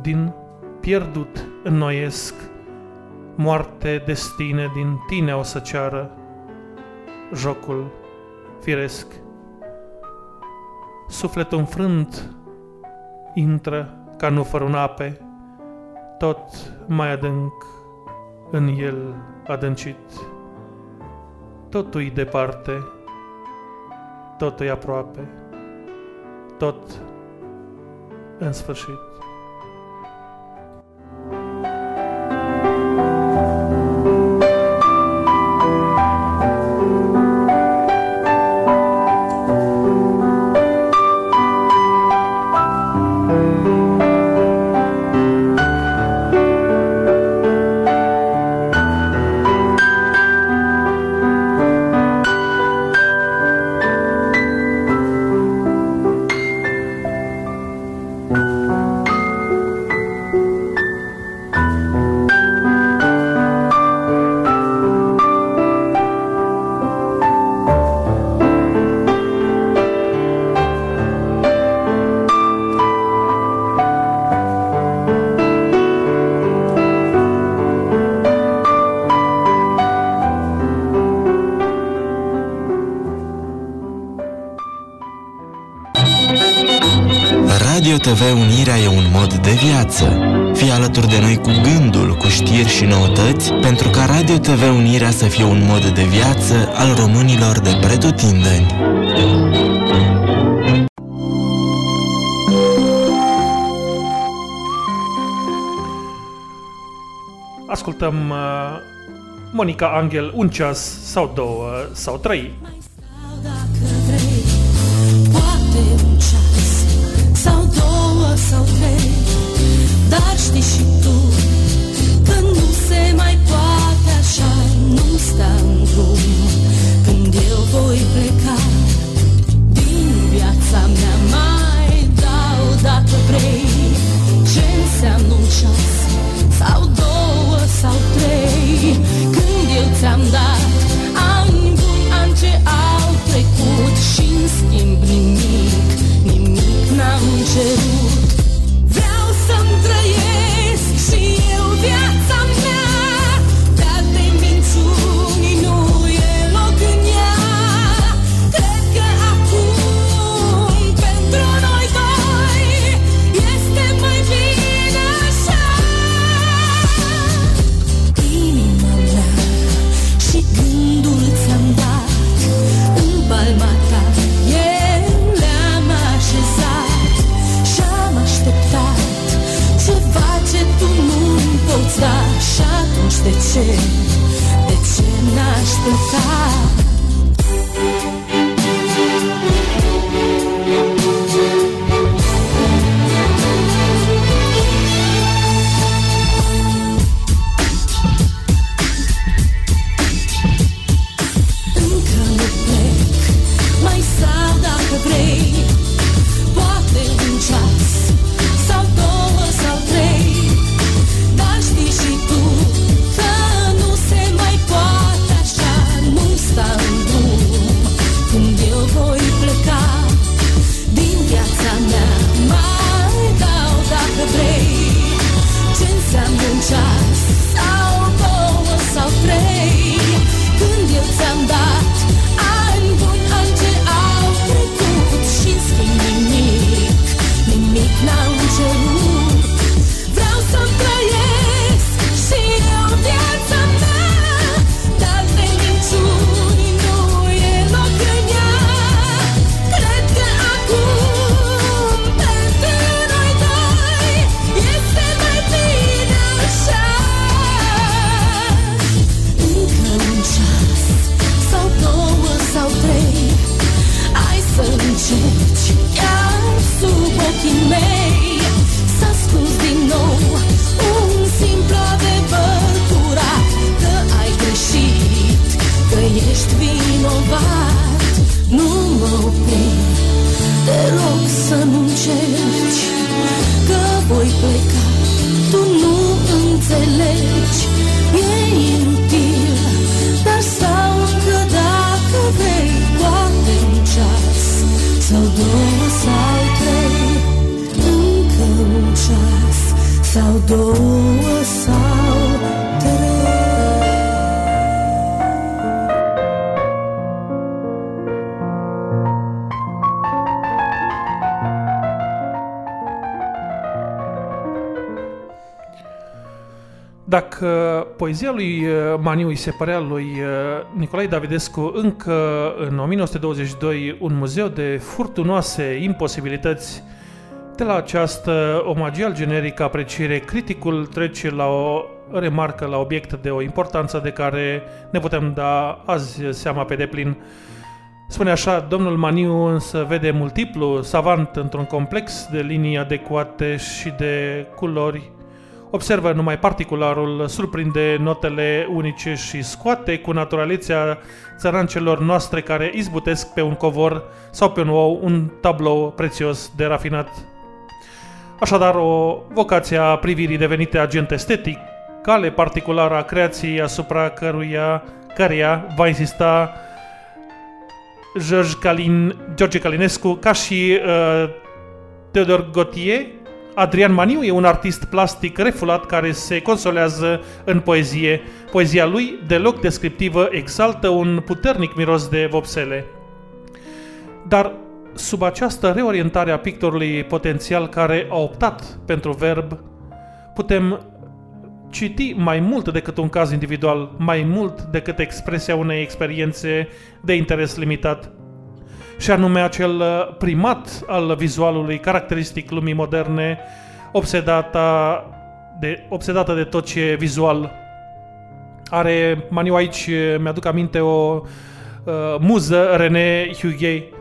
din pierdut înnoiesc, moarte destine din tine o să ceară, jocul firesc. Sufletul înfrânt intră ca nu fără un ape, tot mai adânc în el adâncit. Totul departe, totul aproape, tot în sfârșit. TV Unirea e un mod de viață. Fii alături de noi cu gândul, cu știri și noutăți, pentru ca Radio TV Unirea să fie un mod de viață al românilor de pretutindeni. Ascultăm uh, Monica Angel un ceas sau două sau trei. Poezia lui uh, Maniu îi se părea lui uh, Nicolae Davidescu încă în 1922 un muzeu de furtunoase imposibilități, de la această omagial generică apreciere, criticul trece la o remarcă la obiect de o importanță de care ne putem da azi seama pe deplin. Spune așa, domnul Maniu însă vede multiplu, savant într-un complex de linii adecvate și de culori observă numai particularul, surprinde notele unice și scoate cu naturalețea țărancelor noastre care izbutesc pe un covor sau pe un ou un tablou prețios de rafinat. Așadar, o vocație a privirii devenite agent estetic, cale particulară a creației asupra căruia, căreia va insista George, Calin, George Calinescu ca și uh, Teodor Gautier, Adrian Maniu e un artist plastic refulat care se consolează în poezie. Poezia lui, deloc descriptivă, exaltă un puternic miros de vopsele. Dar sub această reorientare a pictorului potențial care a optat pentru verb, putem citi mai mult decât un caz individual, mai mult decât expresia unei experiențe de interes limitat, și anume acel primat al vizualului caracteristic lumii moderne, obsedată de, obsedată de tot ce e vizual. Are Maniu aici, mi-aduc aminte, o uh, muză, René Huguet,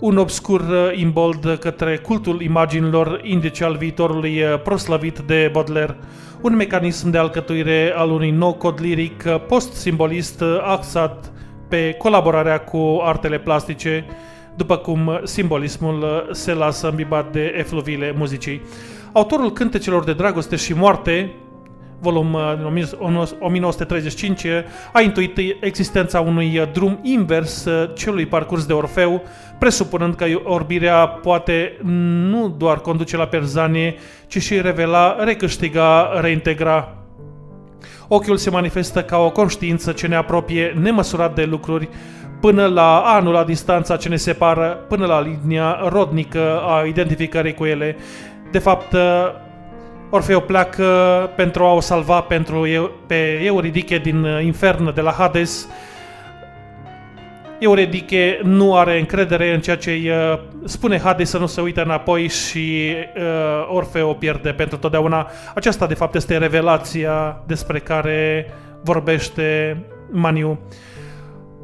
un obscur uh, imbold către cultul imaginilor indice al viitorului uh, proslăvit de Baudelaire, un mecanism de alcătuire al unui nou cod liric uh, post-simbolist axat pe colaborarea cu artele plastice, după cum simbolismul se lasă îmbibat de efluviile muzicii. Autorul cântecelor de dragoste și moarte, volum 1935, a intuit existența unui drum invers celui parcurs de Orfeu, presupunând că orbirea poate nu doar conduce la perzanie, ci și revela, recâștiga, reintegra. Ochiul se manifestă ca o conștiință ce ne apropie nemăsurat de lucruri, până la anul la distanța ce ne separă, până la linia rodnică a identificării cu ele. De fapt, Orfeu pleacă pentru a o salva pentru eu, pe Euridiche din infern de la Hades. Euridiche nu are încredere în ceea ce îi uh, spune Hades să nu se uite înapoi și uh, Orfeu o pierde pentru totdeauna. Aceasta de fapt este revelația despre care vorbește Maniu.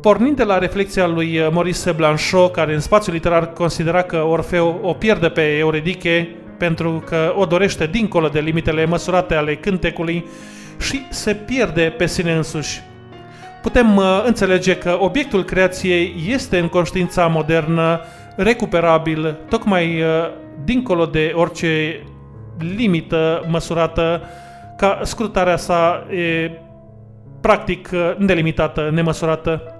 Pornind de la reflexia lui Maurice Blanchot, care în spațiul literar considera că Orfeu o pierde pe Euridiche, pentru că o dorește dincolo de limitele măsurate ale cântecului și se pierde pe sine însuși. Putem uh, înțelege că obiectul creației este în conștiința modernă recuperabil tocmai uh, dincolo de orice limită măsurată, ca scrutarea sa e practic uh, nelimitată, nemăsurată.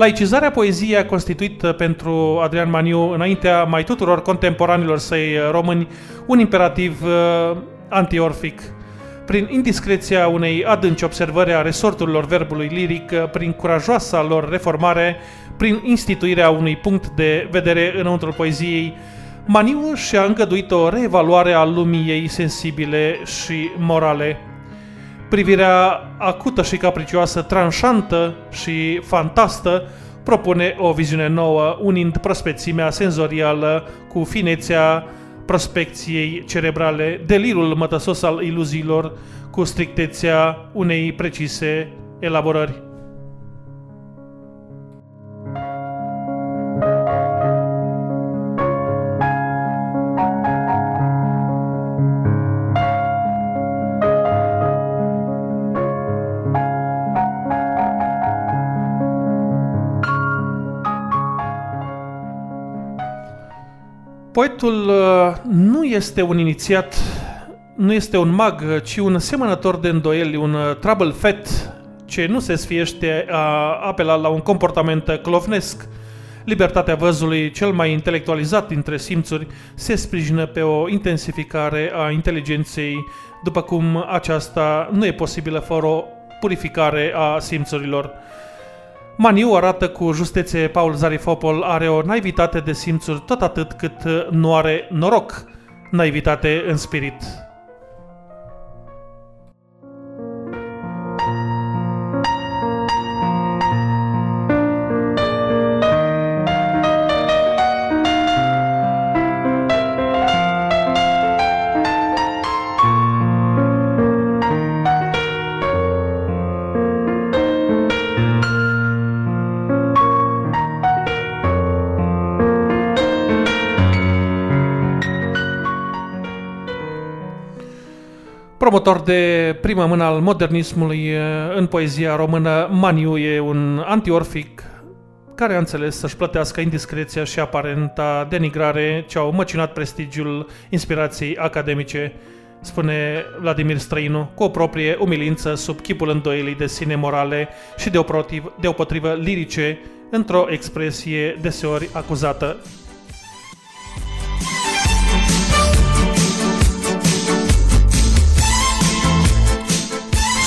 Laicizarea poeziei a constituit uh, pentru Adrian Maniu, înaintea mai tuturor contemporanilor săi uh, români, un imperativ uh, antiorfic. Prin indiscreția unei adânci observări a resorturilor verbului liric, prin curajoasa lor reformare, prin instituirea unui punct de vedere înăuntrul poeziei, Maniu și-a îngăduit o reevaluare a lumii ei sensibile și morale privirea acută și capricioasă, tranșantă și fantastă, propune o viziune nouă, unind prospețimea senzorială cu finețea prospecției cerebrale, delirul mătăsos al iluziilor cu strictețea unei precise elaborări. Poetul uh, nu este un inițiat, nu este un mag, ci un semănător de îndoieli, un uh, trouble fet ce nu se sfiește a apela la un comportament clovnesc. Libertatea văzului, cel mai intelectualizat dintre simțuri, se sprijină pe o intensificare a inteligenței, după cum aceasta nu e posibilă fără o purificare a simțurilor. Maniu arată cu justețe Paul Zarifopol are o naivitate de simțuri tot atât cât nu are noroc, naivitate în spirit. Promotor de primă mână al modernismului în poezia română, Maniu e un antiorfic care a înțeles să-și plătească indiscreția și aparenta denigrare ce au măcinat prestigiul inspirației academice, spune Vladimir Străinu, cu o proprie umilință sub chipul îndoielii de sine morale și deopotrivă, deopotrivă lirice, într-o expresie deseori acuzată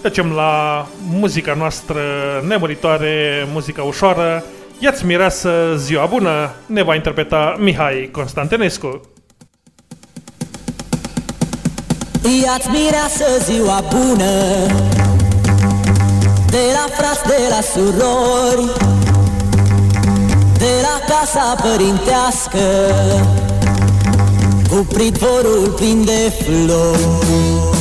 Trecem la muzica noastră nemuritoare, muzica ușoară. Iați mireasă, ziua bună, ne va interpreta Mihai Constantinescu. Ia-ți mireasă ziua bună De la frați, de la surori De la casa părintească Cu pridvorul plin de flori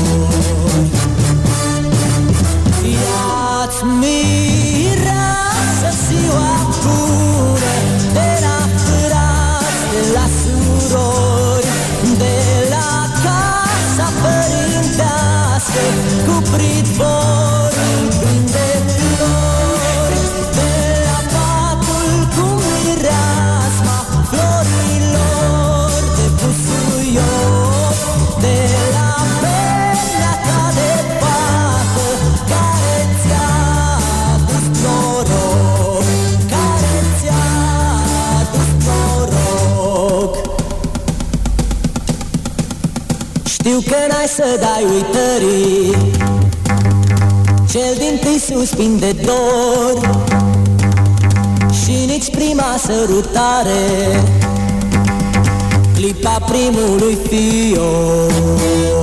să dai uitării. Cel din tâi suspin de dor Și nici prima sărutare. Clipa primului fior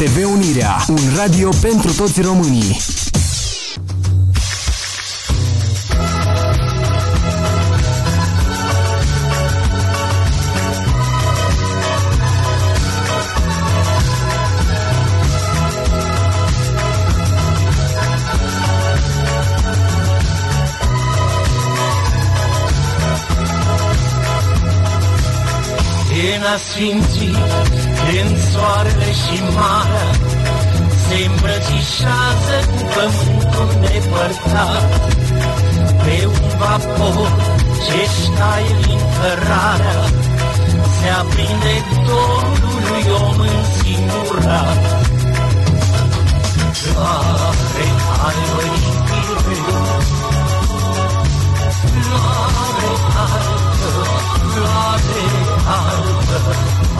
TV Unirea, un radio pentru toți românii. În asfințit, în soarele și marea, Se îmbrățișează cu pământul nepărtat, Pe un vapor ce ștaie din cărarea, Se aprinde dorul lui om însingurat.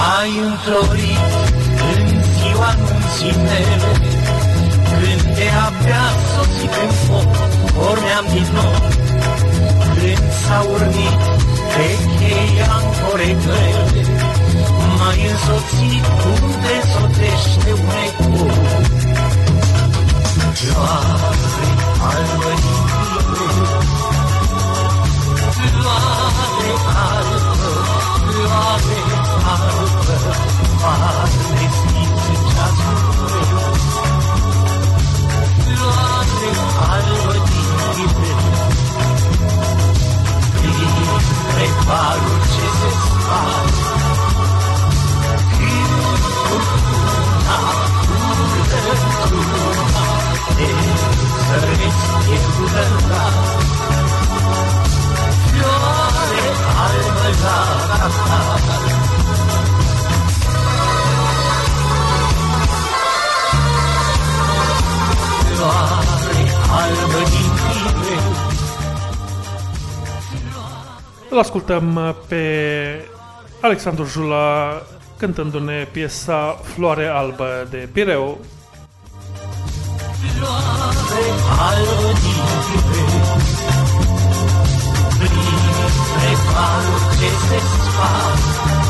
cu înflorit în ziua nunții mele, când de abia sosit în foc, porneam din nou, când s-a urnit pe cheia în grele, m-ai însoțit cum te însoțește un ecou. Floare albă din Floare albă, floare albă, Floare Floare albă din tine, Îl ascultăm pe Alexandru Jula cântându-ne piesa Floare albă de Pireu. Floare albă din tine, Printre valuri ce se sparg,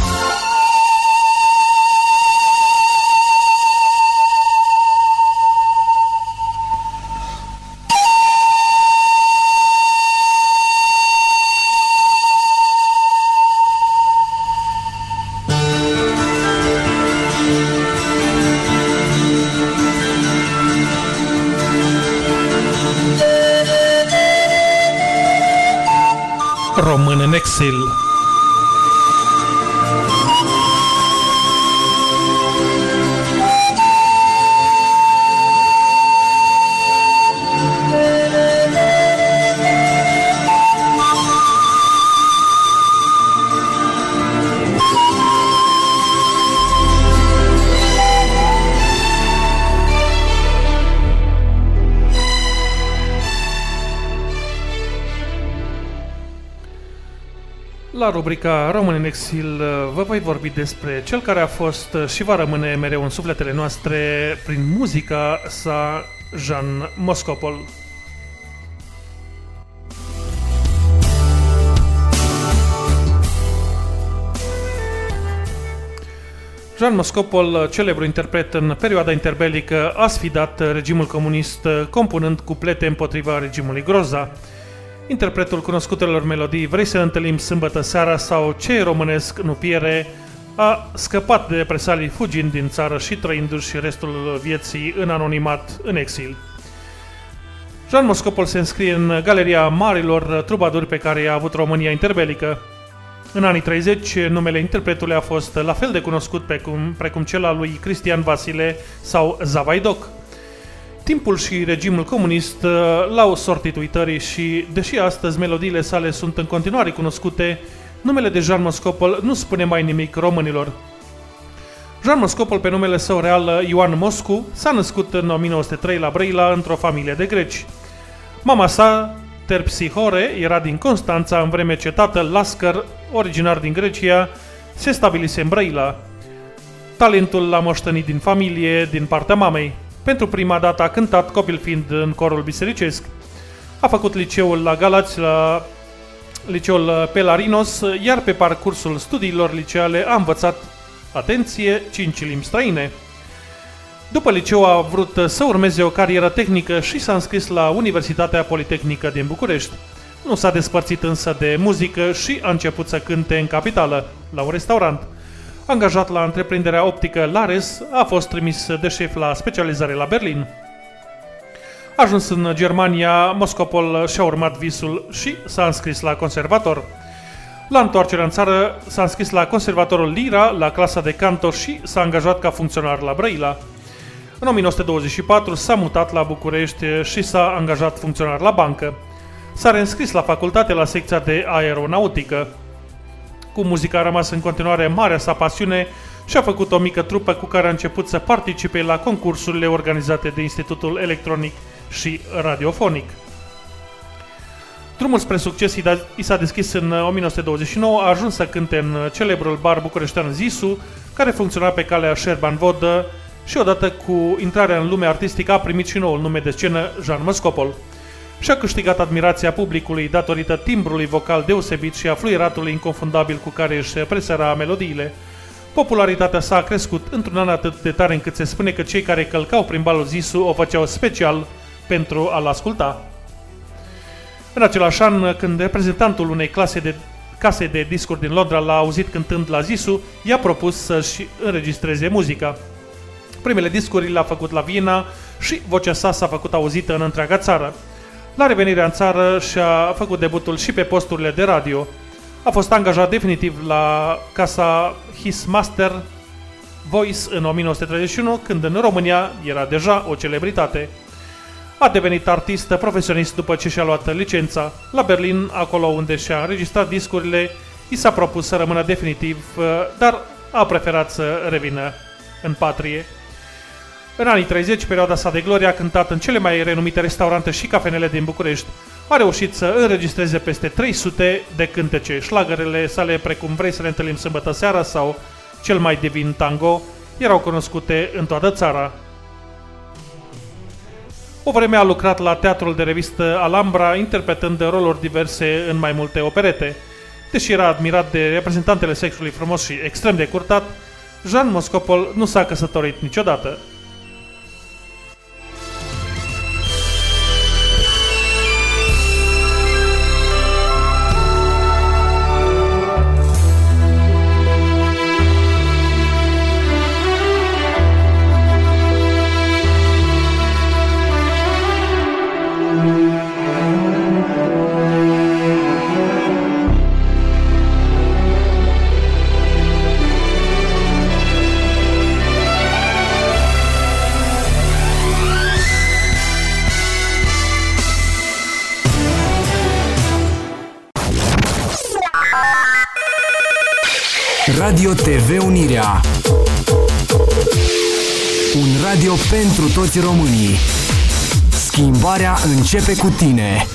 în La rubrica Român în exil vă voi vorbi despre cel care a fost și va rămâne mereu în sufletele noastre prin muzica sa Jean Moscopol. Jean Moscopol, celebru interpret în perioada interbelică, a sfidat regimul comunist compunând cuplete împotriva regimului Groza. Interpretul cunoscutelor melodii Vrei să ne întâlnim sâmbătă seara sau Ce românesc nu piere a scăpat de represalii fugind din țară și trăindu-și restul vieții în anonimat, în exil. Jean Moscopol se înscrie în galeria marilor trubaduri pe care i-a avut România interbelică. În anii 30, numele interpretului a fost la fel de cunoscut pe cum, precum cel al lui Cristian Vasile sau Zavaidoc. Timpul și regimul comunist uh, l-au sortit uitării și, deși astăzi melodiile sale sunt în continuare cunoscute, numele de Jean Moscopol nu spune mai nimic românilor. Jean Moscopol, pe numele său real Ioan Moscu, s-a născut în 1903 la Brăila într-o familie de greci. Mama sa, Terpsihore, era din Constanța, în vreme ce tatăl Lascăr, originar din Grecia, se stabilise în Brăila. Talentul l-a moștenit din familie, din partea mamei. Pentru prima dată a cântat, copil fiind în corul bisericesc. A făcut liceul la Galați, la liceul Pelarinos, iar pe parcursul studiilor liceale a învățat, atenție, cinci limbi străine. După liceu a vrut să urmeze o carieră tehnică și s-a înscris la Universitatea Politehnică din București. Nu s-a despărțit însă de muzică și a început să cânte în capitală, la un restaurant. Angajat la întreprinderea optică Lares, a fost trimis de șef la specializare la Berlin. Ajuns în Germania, Moscopol și-a urmat visul și s-a înscris la conservator. La întoarcerea în țară s-a înscris la conservatorul Lira, la clasa de canto și s-a angajat ca funcționar la Brăila. În 1924 s-a mutat la București și s-a angajat funcționar la bancă. S-a reînscris la facultate la secția de aeronautică. Cu muzica a rămas în continuare marea sa pasiune și a făcut o mică trupă cu care a început să participe la concursurile organizate de Institutul Electronic și Radiofonic. Drumul spre succes i da- i s-a deschis în 1929, a ajuns să cânte în celebrul bar bucureștean Zisu, care funcționa pe calea Șerban Vodă și odată cu intrarea în lumea artistică a primit și noul nume de scenă Jean Moscopol. Și-a câștigat admirația publicului datorită timbrului vocal deosebit și a fluieratului inconfundabil cu care își presăra melodiile. Popularitatea sa a crescut într-un an atât de tare încât se spune că cei care călcau prin balul Zisu o făceau special pentru a-l asculta. În același an, când reprezentantul unei clase de case de discuri din Londra l-a auzit cântând la Zisu, i-a propus să-și înregistreze muzica. Primele discuri le-a făcut la Viena și vocea sa s-a făcut auzită în întreaga țară. La revenirea în țară și-a făcut debutul și pe posturile de radio. A fost angajat definitiv la casa His Master Voice în 1931, când în România era deja o celebritate. A devenit artist profesionist după ce și-a luat licența. La Berlin, acolo unde și-a înregistrat discurile, i s-a propus să rămână definitiv, dar a preferat să revină în patrie. În anii 30, perioada sa de glorie a cântat în cele mai renumite restaurante și cafenele din București. A reușit să înregistreze peste 300 de cântece. Șlagărele sale, precum Vrei să ne întâlnim sâmbătă seara sau Cel mai divin tango, erau cunoscute în toată țara. O vreme a lucrat la teatrul de revistă Alhambra, interpretând roluri diverse în mai multe operete. Deși era admirat de reprezentantele sexului frumos și extrem de curtat, Jean Moscopol nu s-a căsătorit niciodată. Radio pentru toți românii. Schimbarea începe cu tine.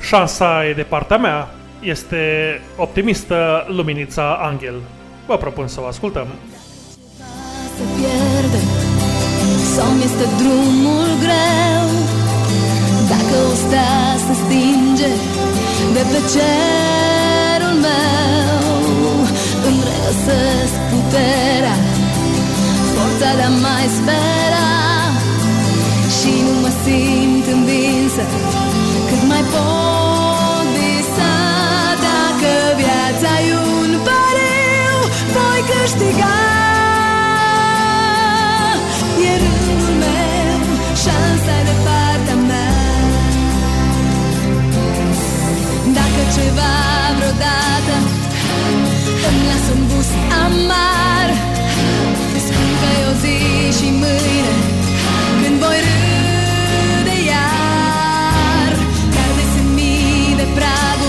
Șansa e de partea mea. Este optimistă Luminița Angel. Vă propun să o ascultăm. se pierde Sau este drumul greu Dacă o stea se stinge De pe cerul meu Îmi regăsesc puterea Forța de a mai spera. Și nu mă simt învinsă Cât mai pot visa. Dacă viața e un pariu Voi câștiga. E rândul meu, șansa de partea mea. Dacă ceva vreodată Îmi las un gust amar. Îți spun că e o zi și mâine Când voi râde iar. Chiar de sunt mii de praguri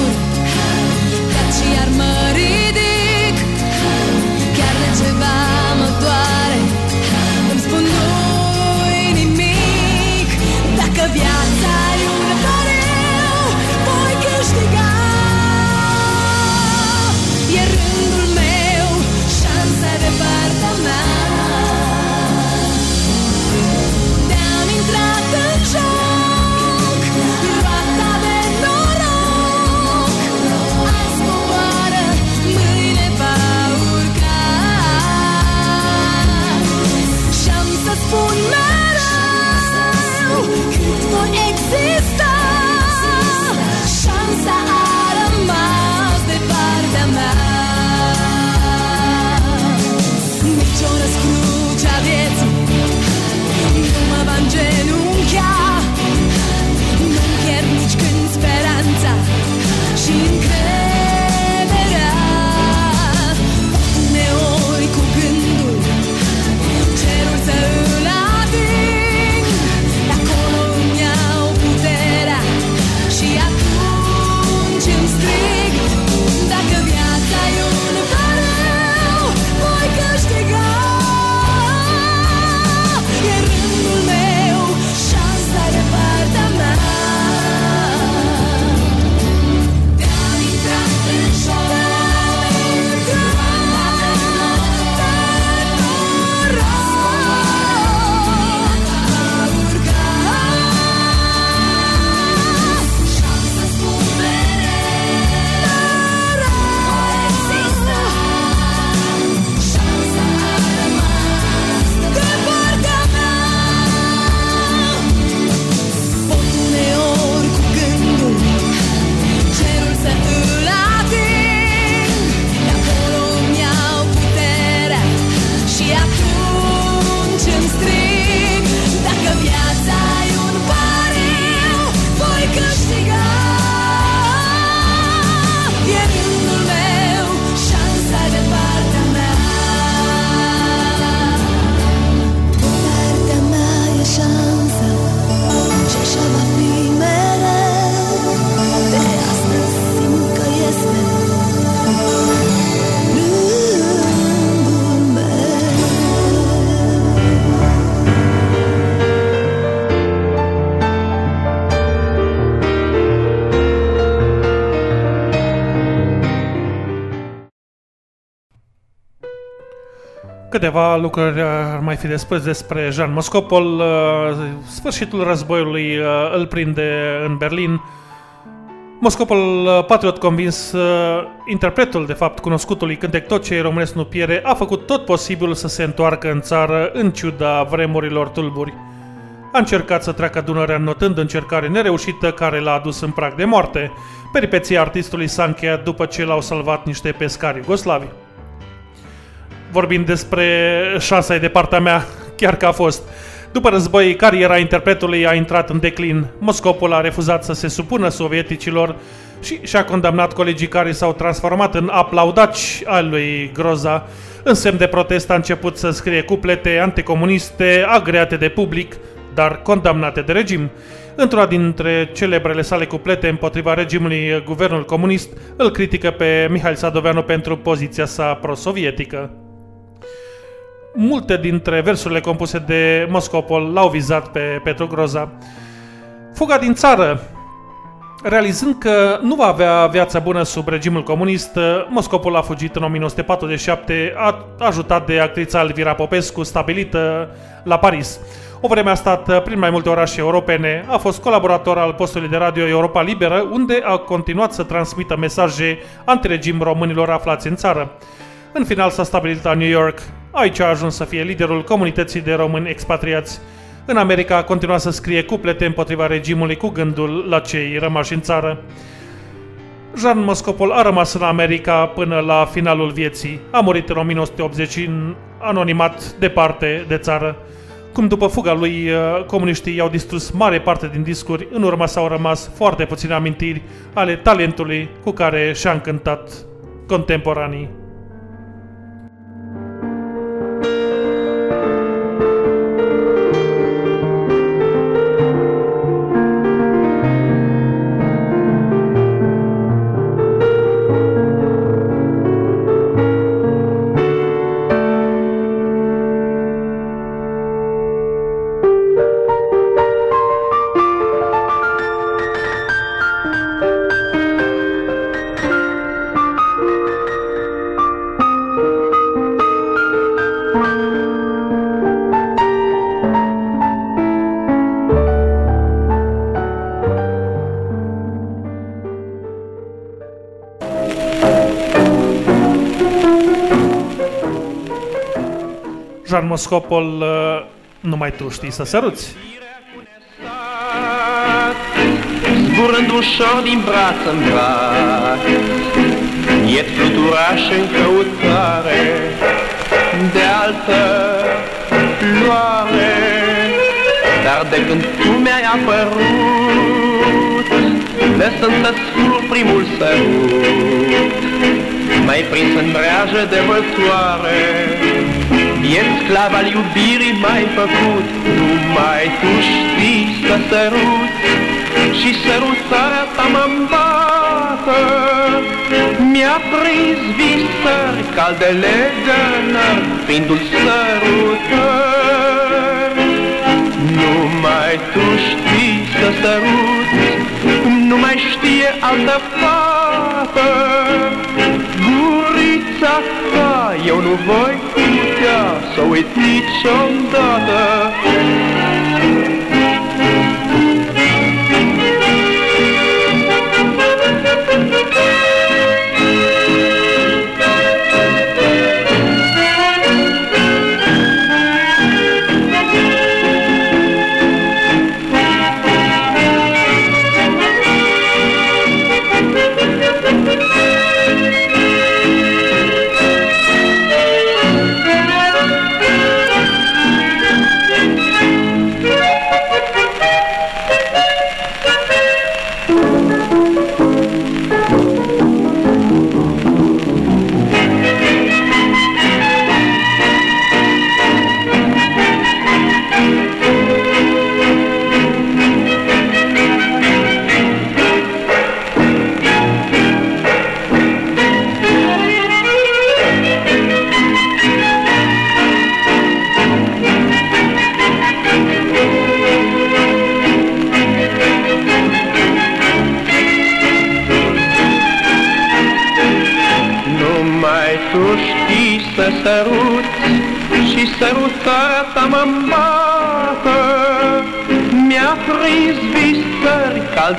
Câteva lucruri ar mai fi de spus despre Jean Moscopol. Uh, Sfârșitul războiului uh, îl prinde în Berlin. Moscopol, uh, patriot convins, interpretul, de fapt, cunoscutului cântec Tot ce românesc nu piere, a făcut tot posibilul să se întoarcă în țară în ciuda vremurilor tulburi. A încercat să treacă Dunărea notând încercare nereușită care l-a adus în prag de moarte. Peripeția artistului s-a încheiat după ce l-au salvat niște pescari iugoslavi vorbind despre șansa de partea mea, chiar că a fost. După război, cariera interpretului a intrat în declin. Moscopul a refuzat să se supună sovieticilor și și-a condamnat colegii care s-au transformat în aplaudaci al lui Groza. În semn de protest a început să scrie cuplete anticomuniste agreate de public, dar condamnate de regim. Într-una dintre celebrele sale cuplete împotriva regimului guvernul comunist, îl critică pe Mihail Sadoveanu pentru poziția sa prosovietică. Multe dintre versurile compuse de Moscopol l-au vizat pe Petru Groza. Fuga din țară Realizând că nu va avea viața bună sub regimul comunist, Moscopol a fugit în 1947, a, ajutat de actrița Elvira Popescu, stabilită la Paris. O vreme a stat prin mai multe orașe europene, a fost colaborator al postului de radio Europa Liberă, unde a continuat să transmită mesaje antiregim românilor aflați în țară. În final s-a stabilit la New York. Aici a ajuns să fie liderul comunității de români expatriați. În America a continuat să scrie cuplete împotriva regimului cu gândul la cei rămași în țară. Jean Moscopol a rămas în America până la finalul vieții. A murit în 1980 în anonimat departe de țară. Cum după fuga lui, uh, comuniștii i-au distrus mare parte din discuri, în urmă s-au rămas foarte puține amintiri ale talentului cu care și-a încântat contemporanii. Moscopol, uh, numai tu știi să săruți. Zburând ușor din braț în braț E fluturaș în căutare De altă floare Dar de când tu mi-ai apărut Lăsând să-ți primul sărut M-ai prins în breajă de vătoare E sclav al iubirii mai făcut, numai tu știi să sărut Și sărutarea ta mă îmbată Mi-a prins visări caldele gănări, Prindu-l sărutări Numai tu știi să sărut Cum nu mai știe altă fată. Gurița ta eu nu voi putea să uit niciodată și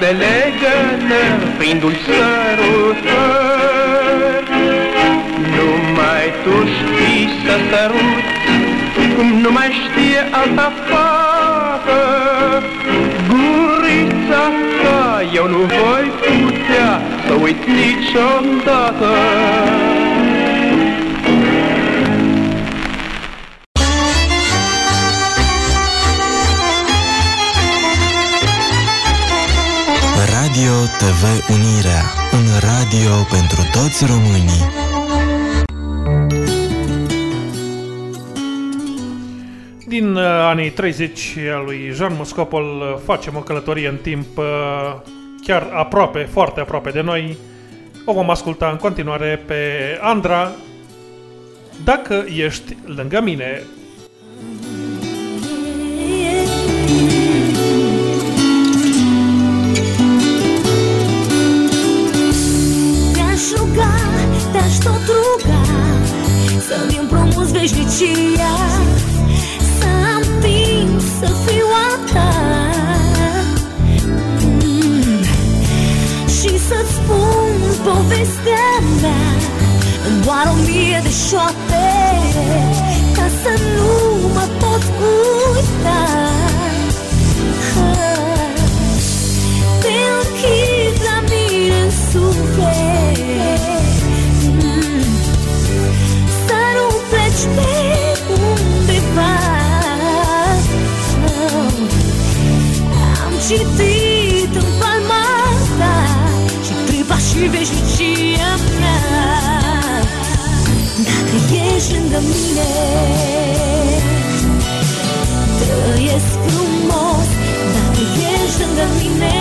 visări calde legănări Prin dulci sărutări. Numai tu știi să sărut Cum nu mai știe alta fată. Gurița ta eu nu voi putea Să uit niciodată TV Unirea, un radio pentru toți românii. Din uh, anii 30 a lui Jean Moscopol uh, facem o călătorie în timp uh, chiar aproape, foarte aproape de noi. O vom asculta în continuare pe Andra, Dacă ești lângă mine. Să-mi împrumuți veșnicia Să am timp să fiu a ta Mm. Și să-ți spun povestea mea În doar o mie de șoapte Ca să nu mă pot uita citit în palma ta Și clipa și veșnicia mea. Dacă ești lângă mine Trăiesc frumos. Dacă ești lângă mine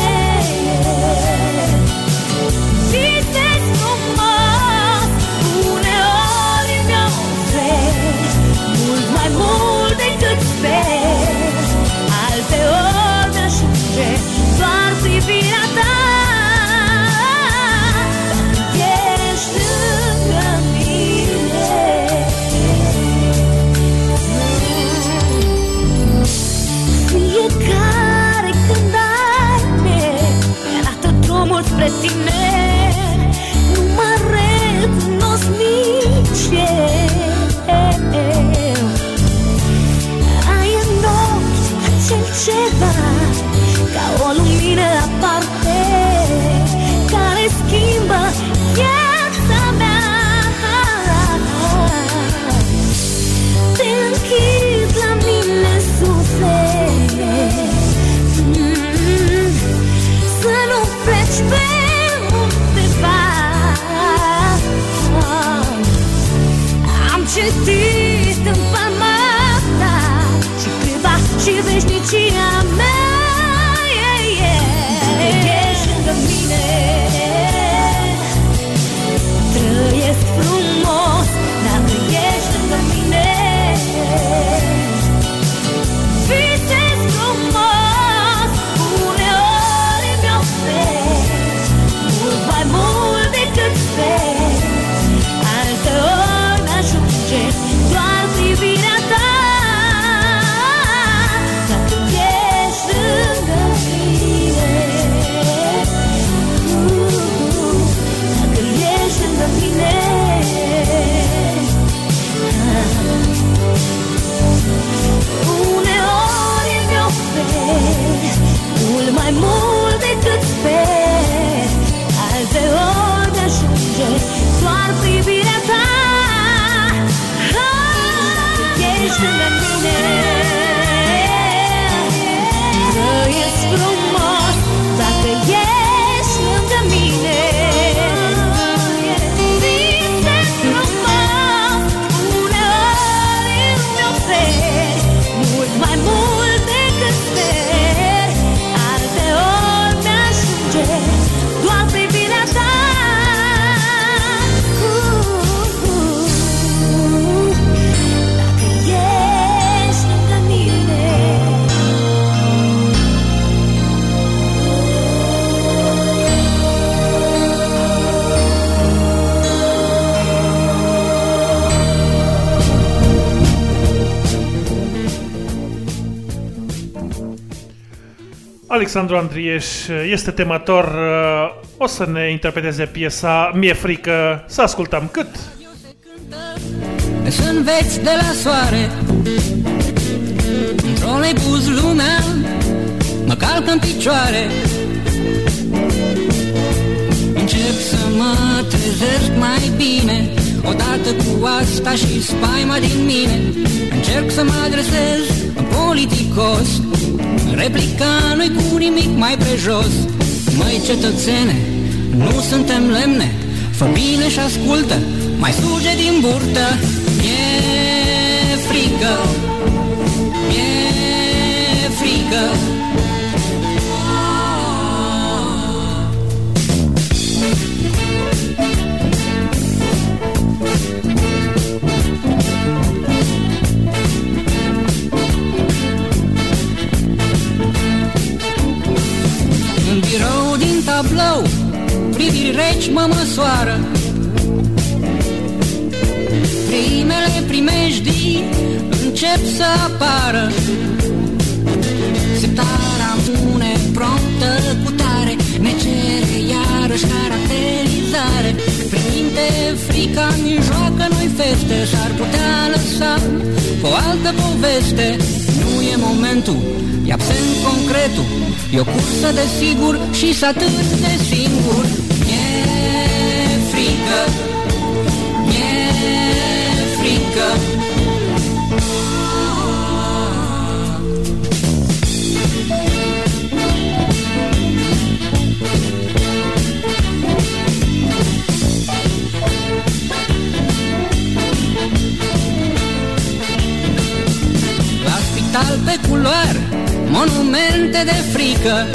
Alexandru Andrieș este temator, o să ne interpreteze piesa Mi-e frică, să ascultăm cât? Să înveți de la soare Într-o nebuz lumea Mă calcă în picioare Încep să mă trezesc mai bine Odată cu asta și spaima din mine Încerc să mă adresez politicos Replica nu-i cu nimic mai prejos. Măi cetățene, nu suntem lemne. Fă bine și ascultă, mai suge din burtă. E frică, e frică reci mă măsoară. Primele primejdii încep să apară. Setarea pune promptă cu tare Ne cere iarăși caracterizare. Prin minte frica mi joacă noi feste S-ar putea lăsa o altă poveste. Nu e momentul, e absent concretul E o cursă de sigur și s atât de singur E frică, e frică La spital pe culoare monumente de frică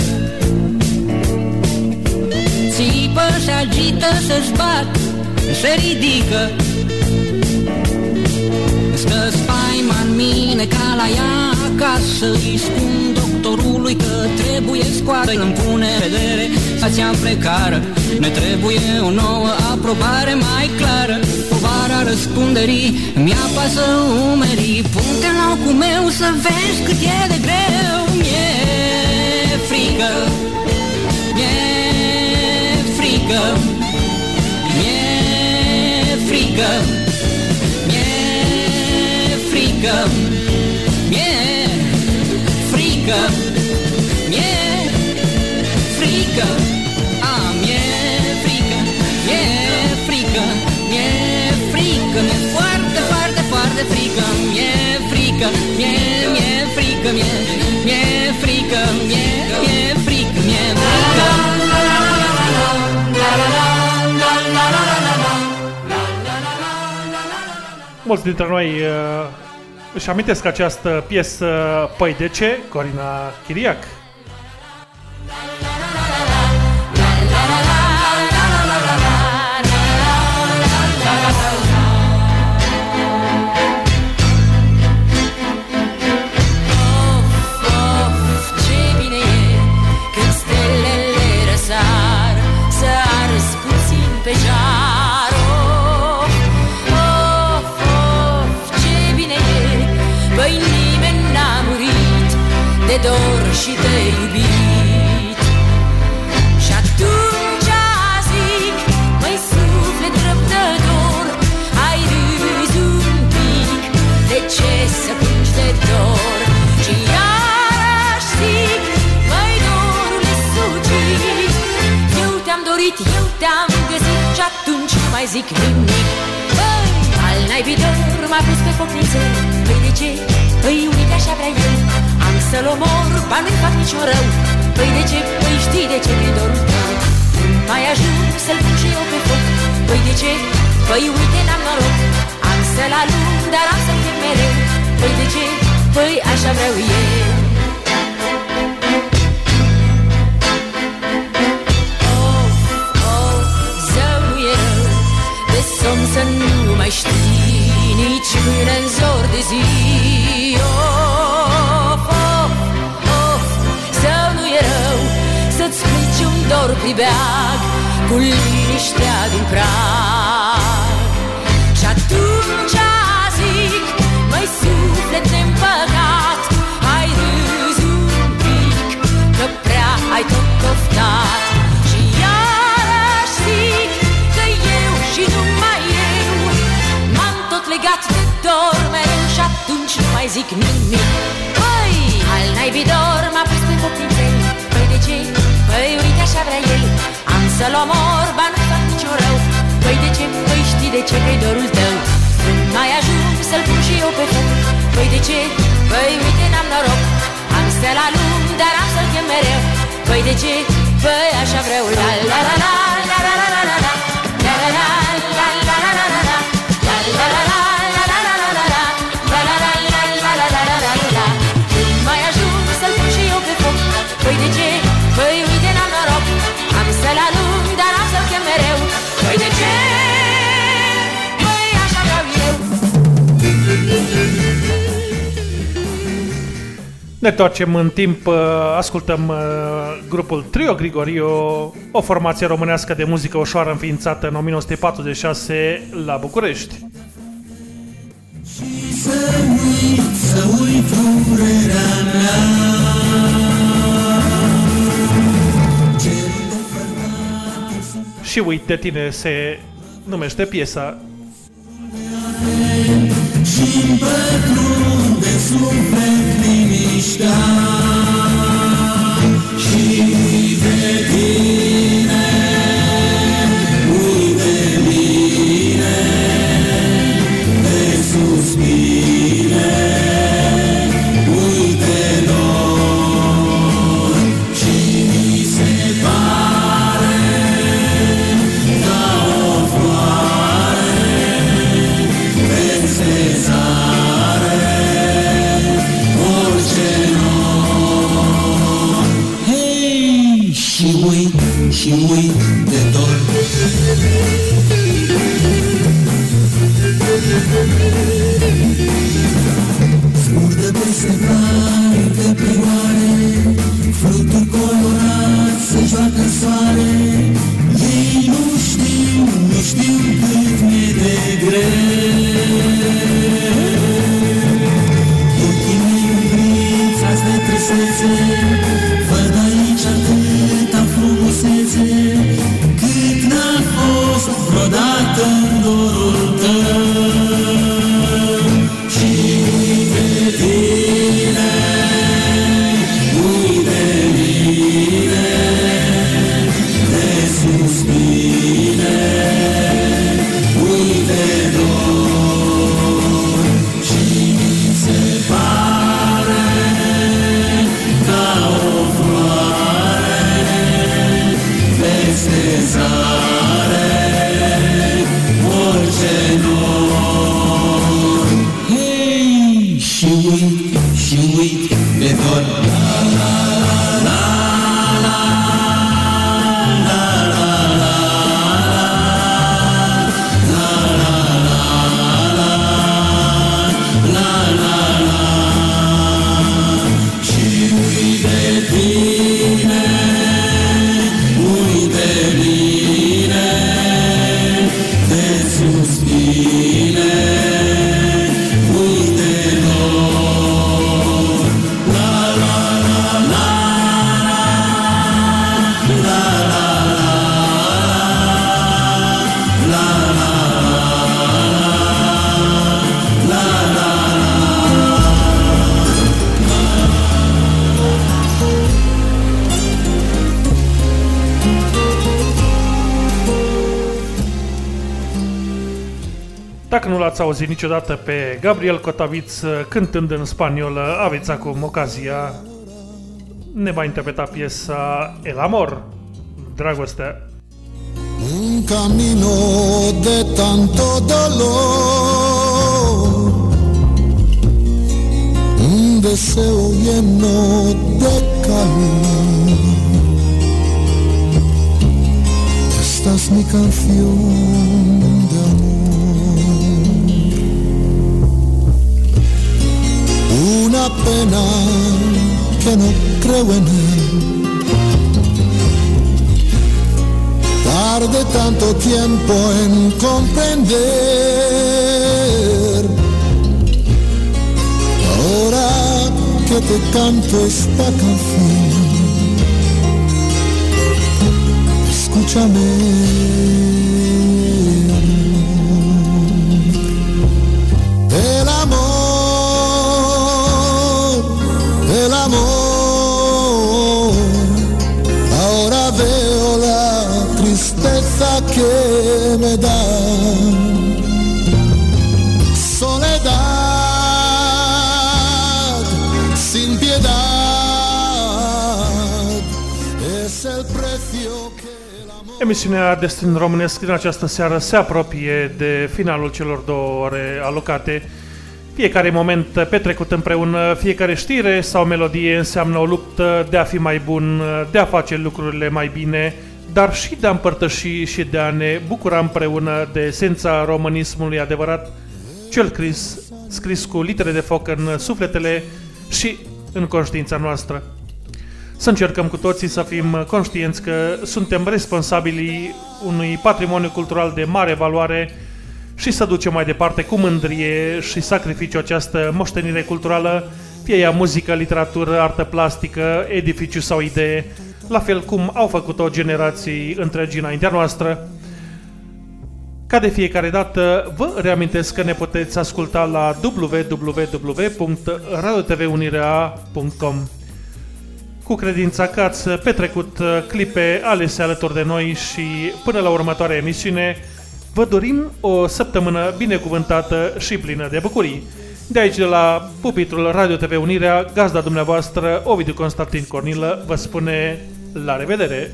Țipă, se agită, se zbat, se ridică. Stă spaima în mine ca la ea acasă Îi spun doctorului că trebuie scoată Îmi pune vedere stația precară Ne trebuie o nouă aprobare mai clară. Povara răspunderii mi-apasă umerii Punte în locul meu să vezi cât e de greu. Mi-e frică Mi-e frică Mi-e frică Mi-e frică Mi-e frică Mi-e frică A, mi-e frică Mi-e frică Mi-e frică Mi-e foarte, foarte, foarte frică Mi-e frică Mi-e, mi-e frică Mi-e, mi-e frică Mi-e, mi-e frică Mi-e frică Mulți dintre noi uh, își amintesc această piesă Păi de ce? Corina Chiriac. Mai zic nimic. Băi, al naibii dor m-a pus pe copnițel Păi de ce? Păi uite așa vrea el. Am să-l omor, ba nu-i fac niciun rău. Păi de ce? Păi știi de ce mi-e dorul tău? Nu mai ajung să-l pun și eu pe foc? Păi de ce? Păi uite n-am noroc Am să-l alung, dar am să-l pierd mereu. Păi de ce? Păi așa vreau eu De somn să nu mai știi Nici până în zor de zi. Of, of, of Zău nu e rău Să-ți pleci un dor pribeag Cu liniștea din prag. Și atunci zic Măi suflet de împăcat Ai râs un pic Că prea zic nimic. Păi, al naibii m-a pus pe copințel Păi de ce? Păi uite așa vrea el. Am să-l omor, ba nu fac niciun rău. Păi de ce? Păi știi de ce că-i dorul tău? Când mai ajung să-l pun și eu pe foc. Păi de ce? Păi uite n-am noroc. Am stela lung, dar am să-l chem mereu. Păi de ce? Păi așa vreau. La la la la la la la Ne întoarcem în timp, uh, ascultăm uh, grupul Trio Grigorio, o formație românească de muzică ușoară înființată în 1946 la București. Să uit, să uit durerea mea Și uit de tine se numește piesa. Și-mi pătrunde suflet está. Nu l-ați auzit niciodată pe Gabriel Cotaviț cântând în spaniolă, aveți acum ocazia. Ne va interpreta piesa El Amor, Dragostea. Un camino de tanto dolor, un deseo lleno de calor. Esta es mi canción pena que no creo en él. Tarde tanto tiempo en comprender. Ahora que te canto esta canción, escúchame. Emisiunea Destin Românesc din această seară se apropie de finalul celor două ore alocate. Fiecare moment petrecut împreună, fiecare știre sau melodie înseamnă o luptă de a fi mai bun, de a face lucrurile mai bine, dar și de a împărtăși și de a ne bucura împreună de esența românismului adevărat, cel scris, scris cu litere de foc în sufletele și în conștiința noastră. Să încercăm cu toții să fim conștienți că suntem responsabili unui patrimoniu cultural de mare valoare și să ducem mai departe cu mândrie și sacrificiu această moștenire culturală, fie ea muzică, literatură, artă plastică, edificiu sau idee, la fel cum au făcut-o generații întregi înaintea noastră. Ca de fiecare dată, vă reamintesc că ne puteți asculta la www.radiotvunirea.com cu credința că ați petrecut clipe alese alături de noi și până la următoarea emisiune vă dorim o săptămână binecuvântată și plină de bucurii. De aici, de la pupitrul Radio TV Unirea, gazda dumneavoastră, Ovidiu Constantin Cornilă, vă spune la revedere!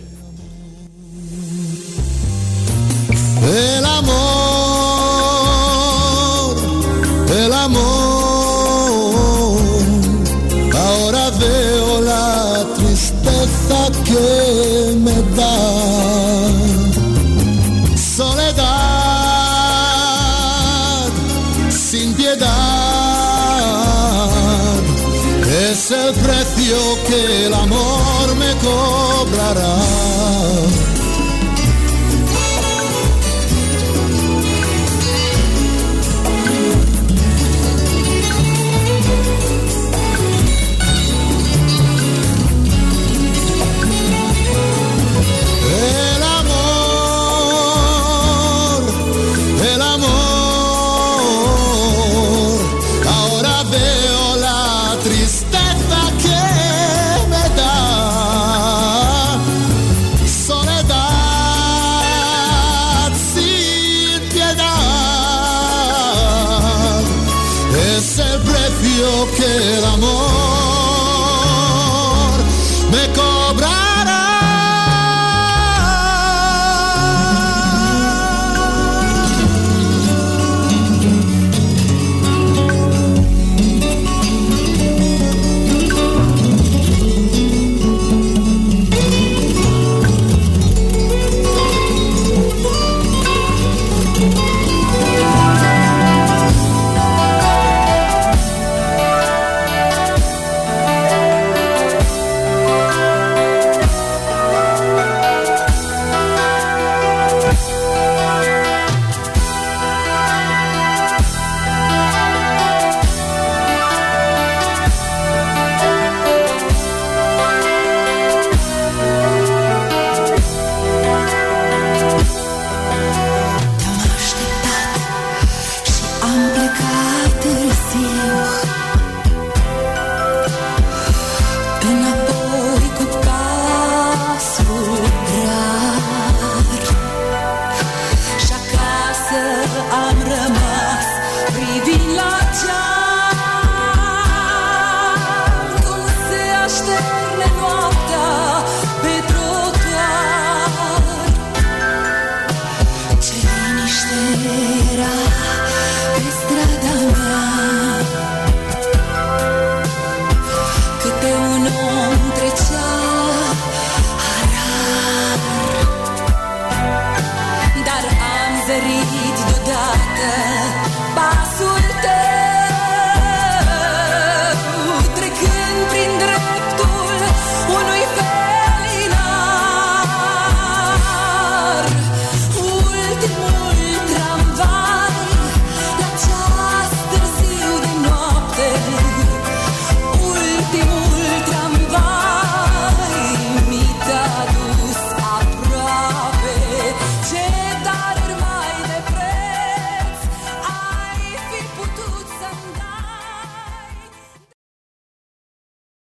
El amor, el amor, ahora veo la tristeza que me da. Soledad sin piedad es el precio que el amor me cobrará.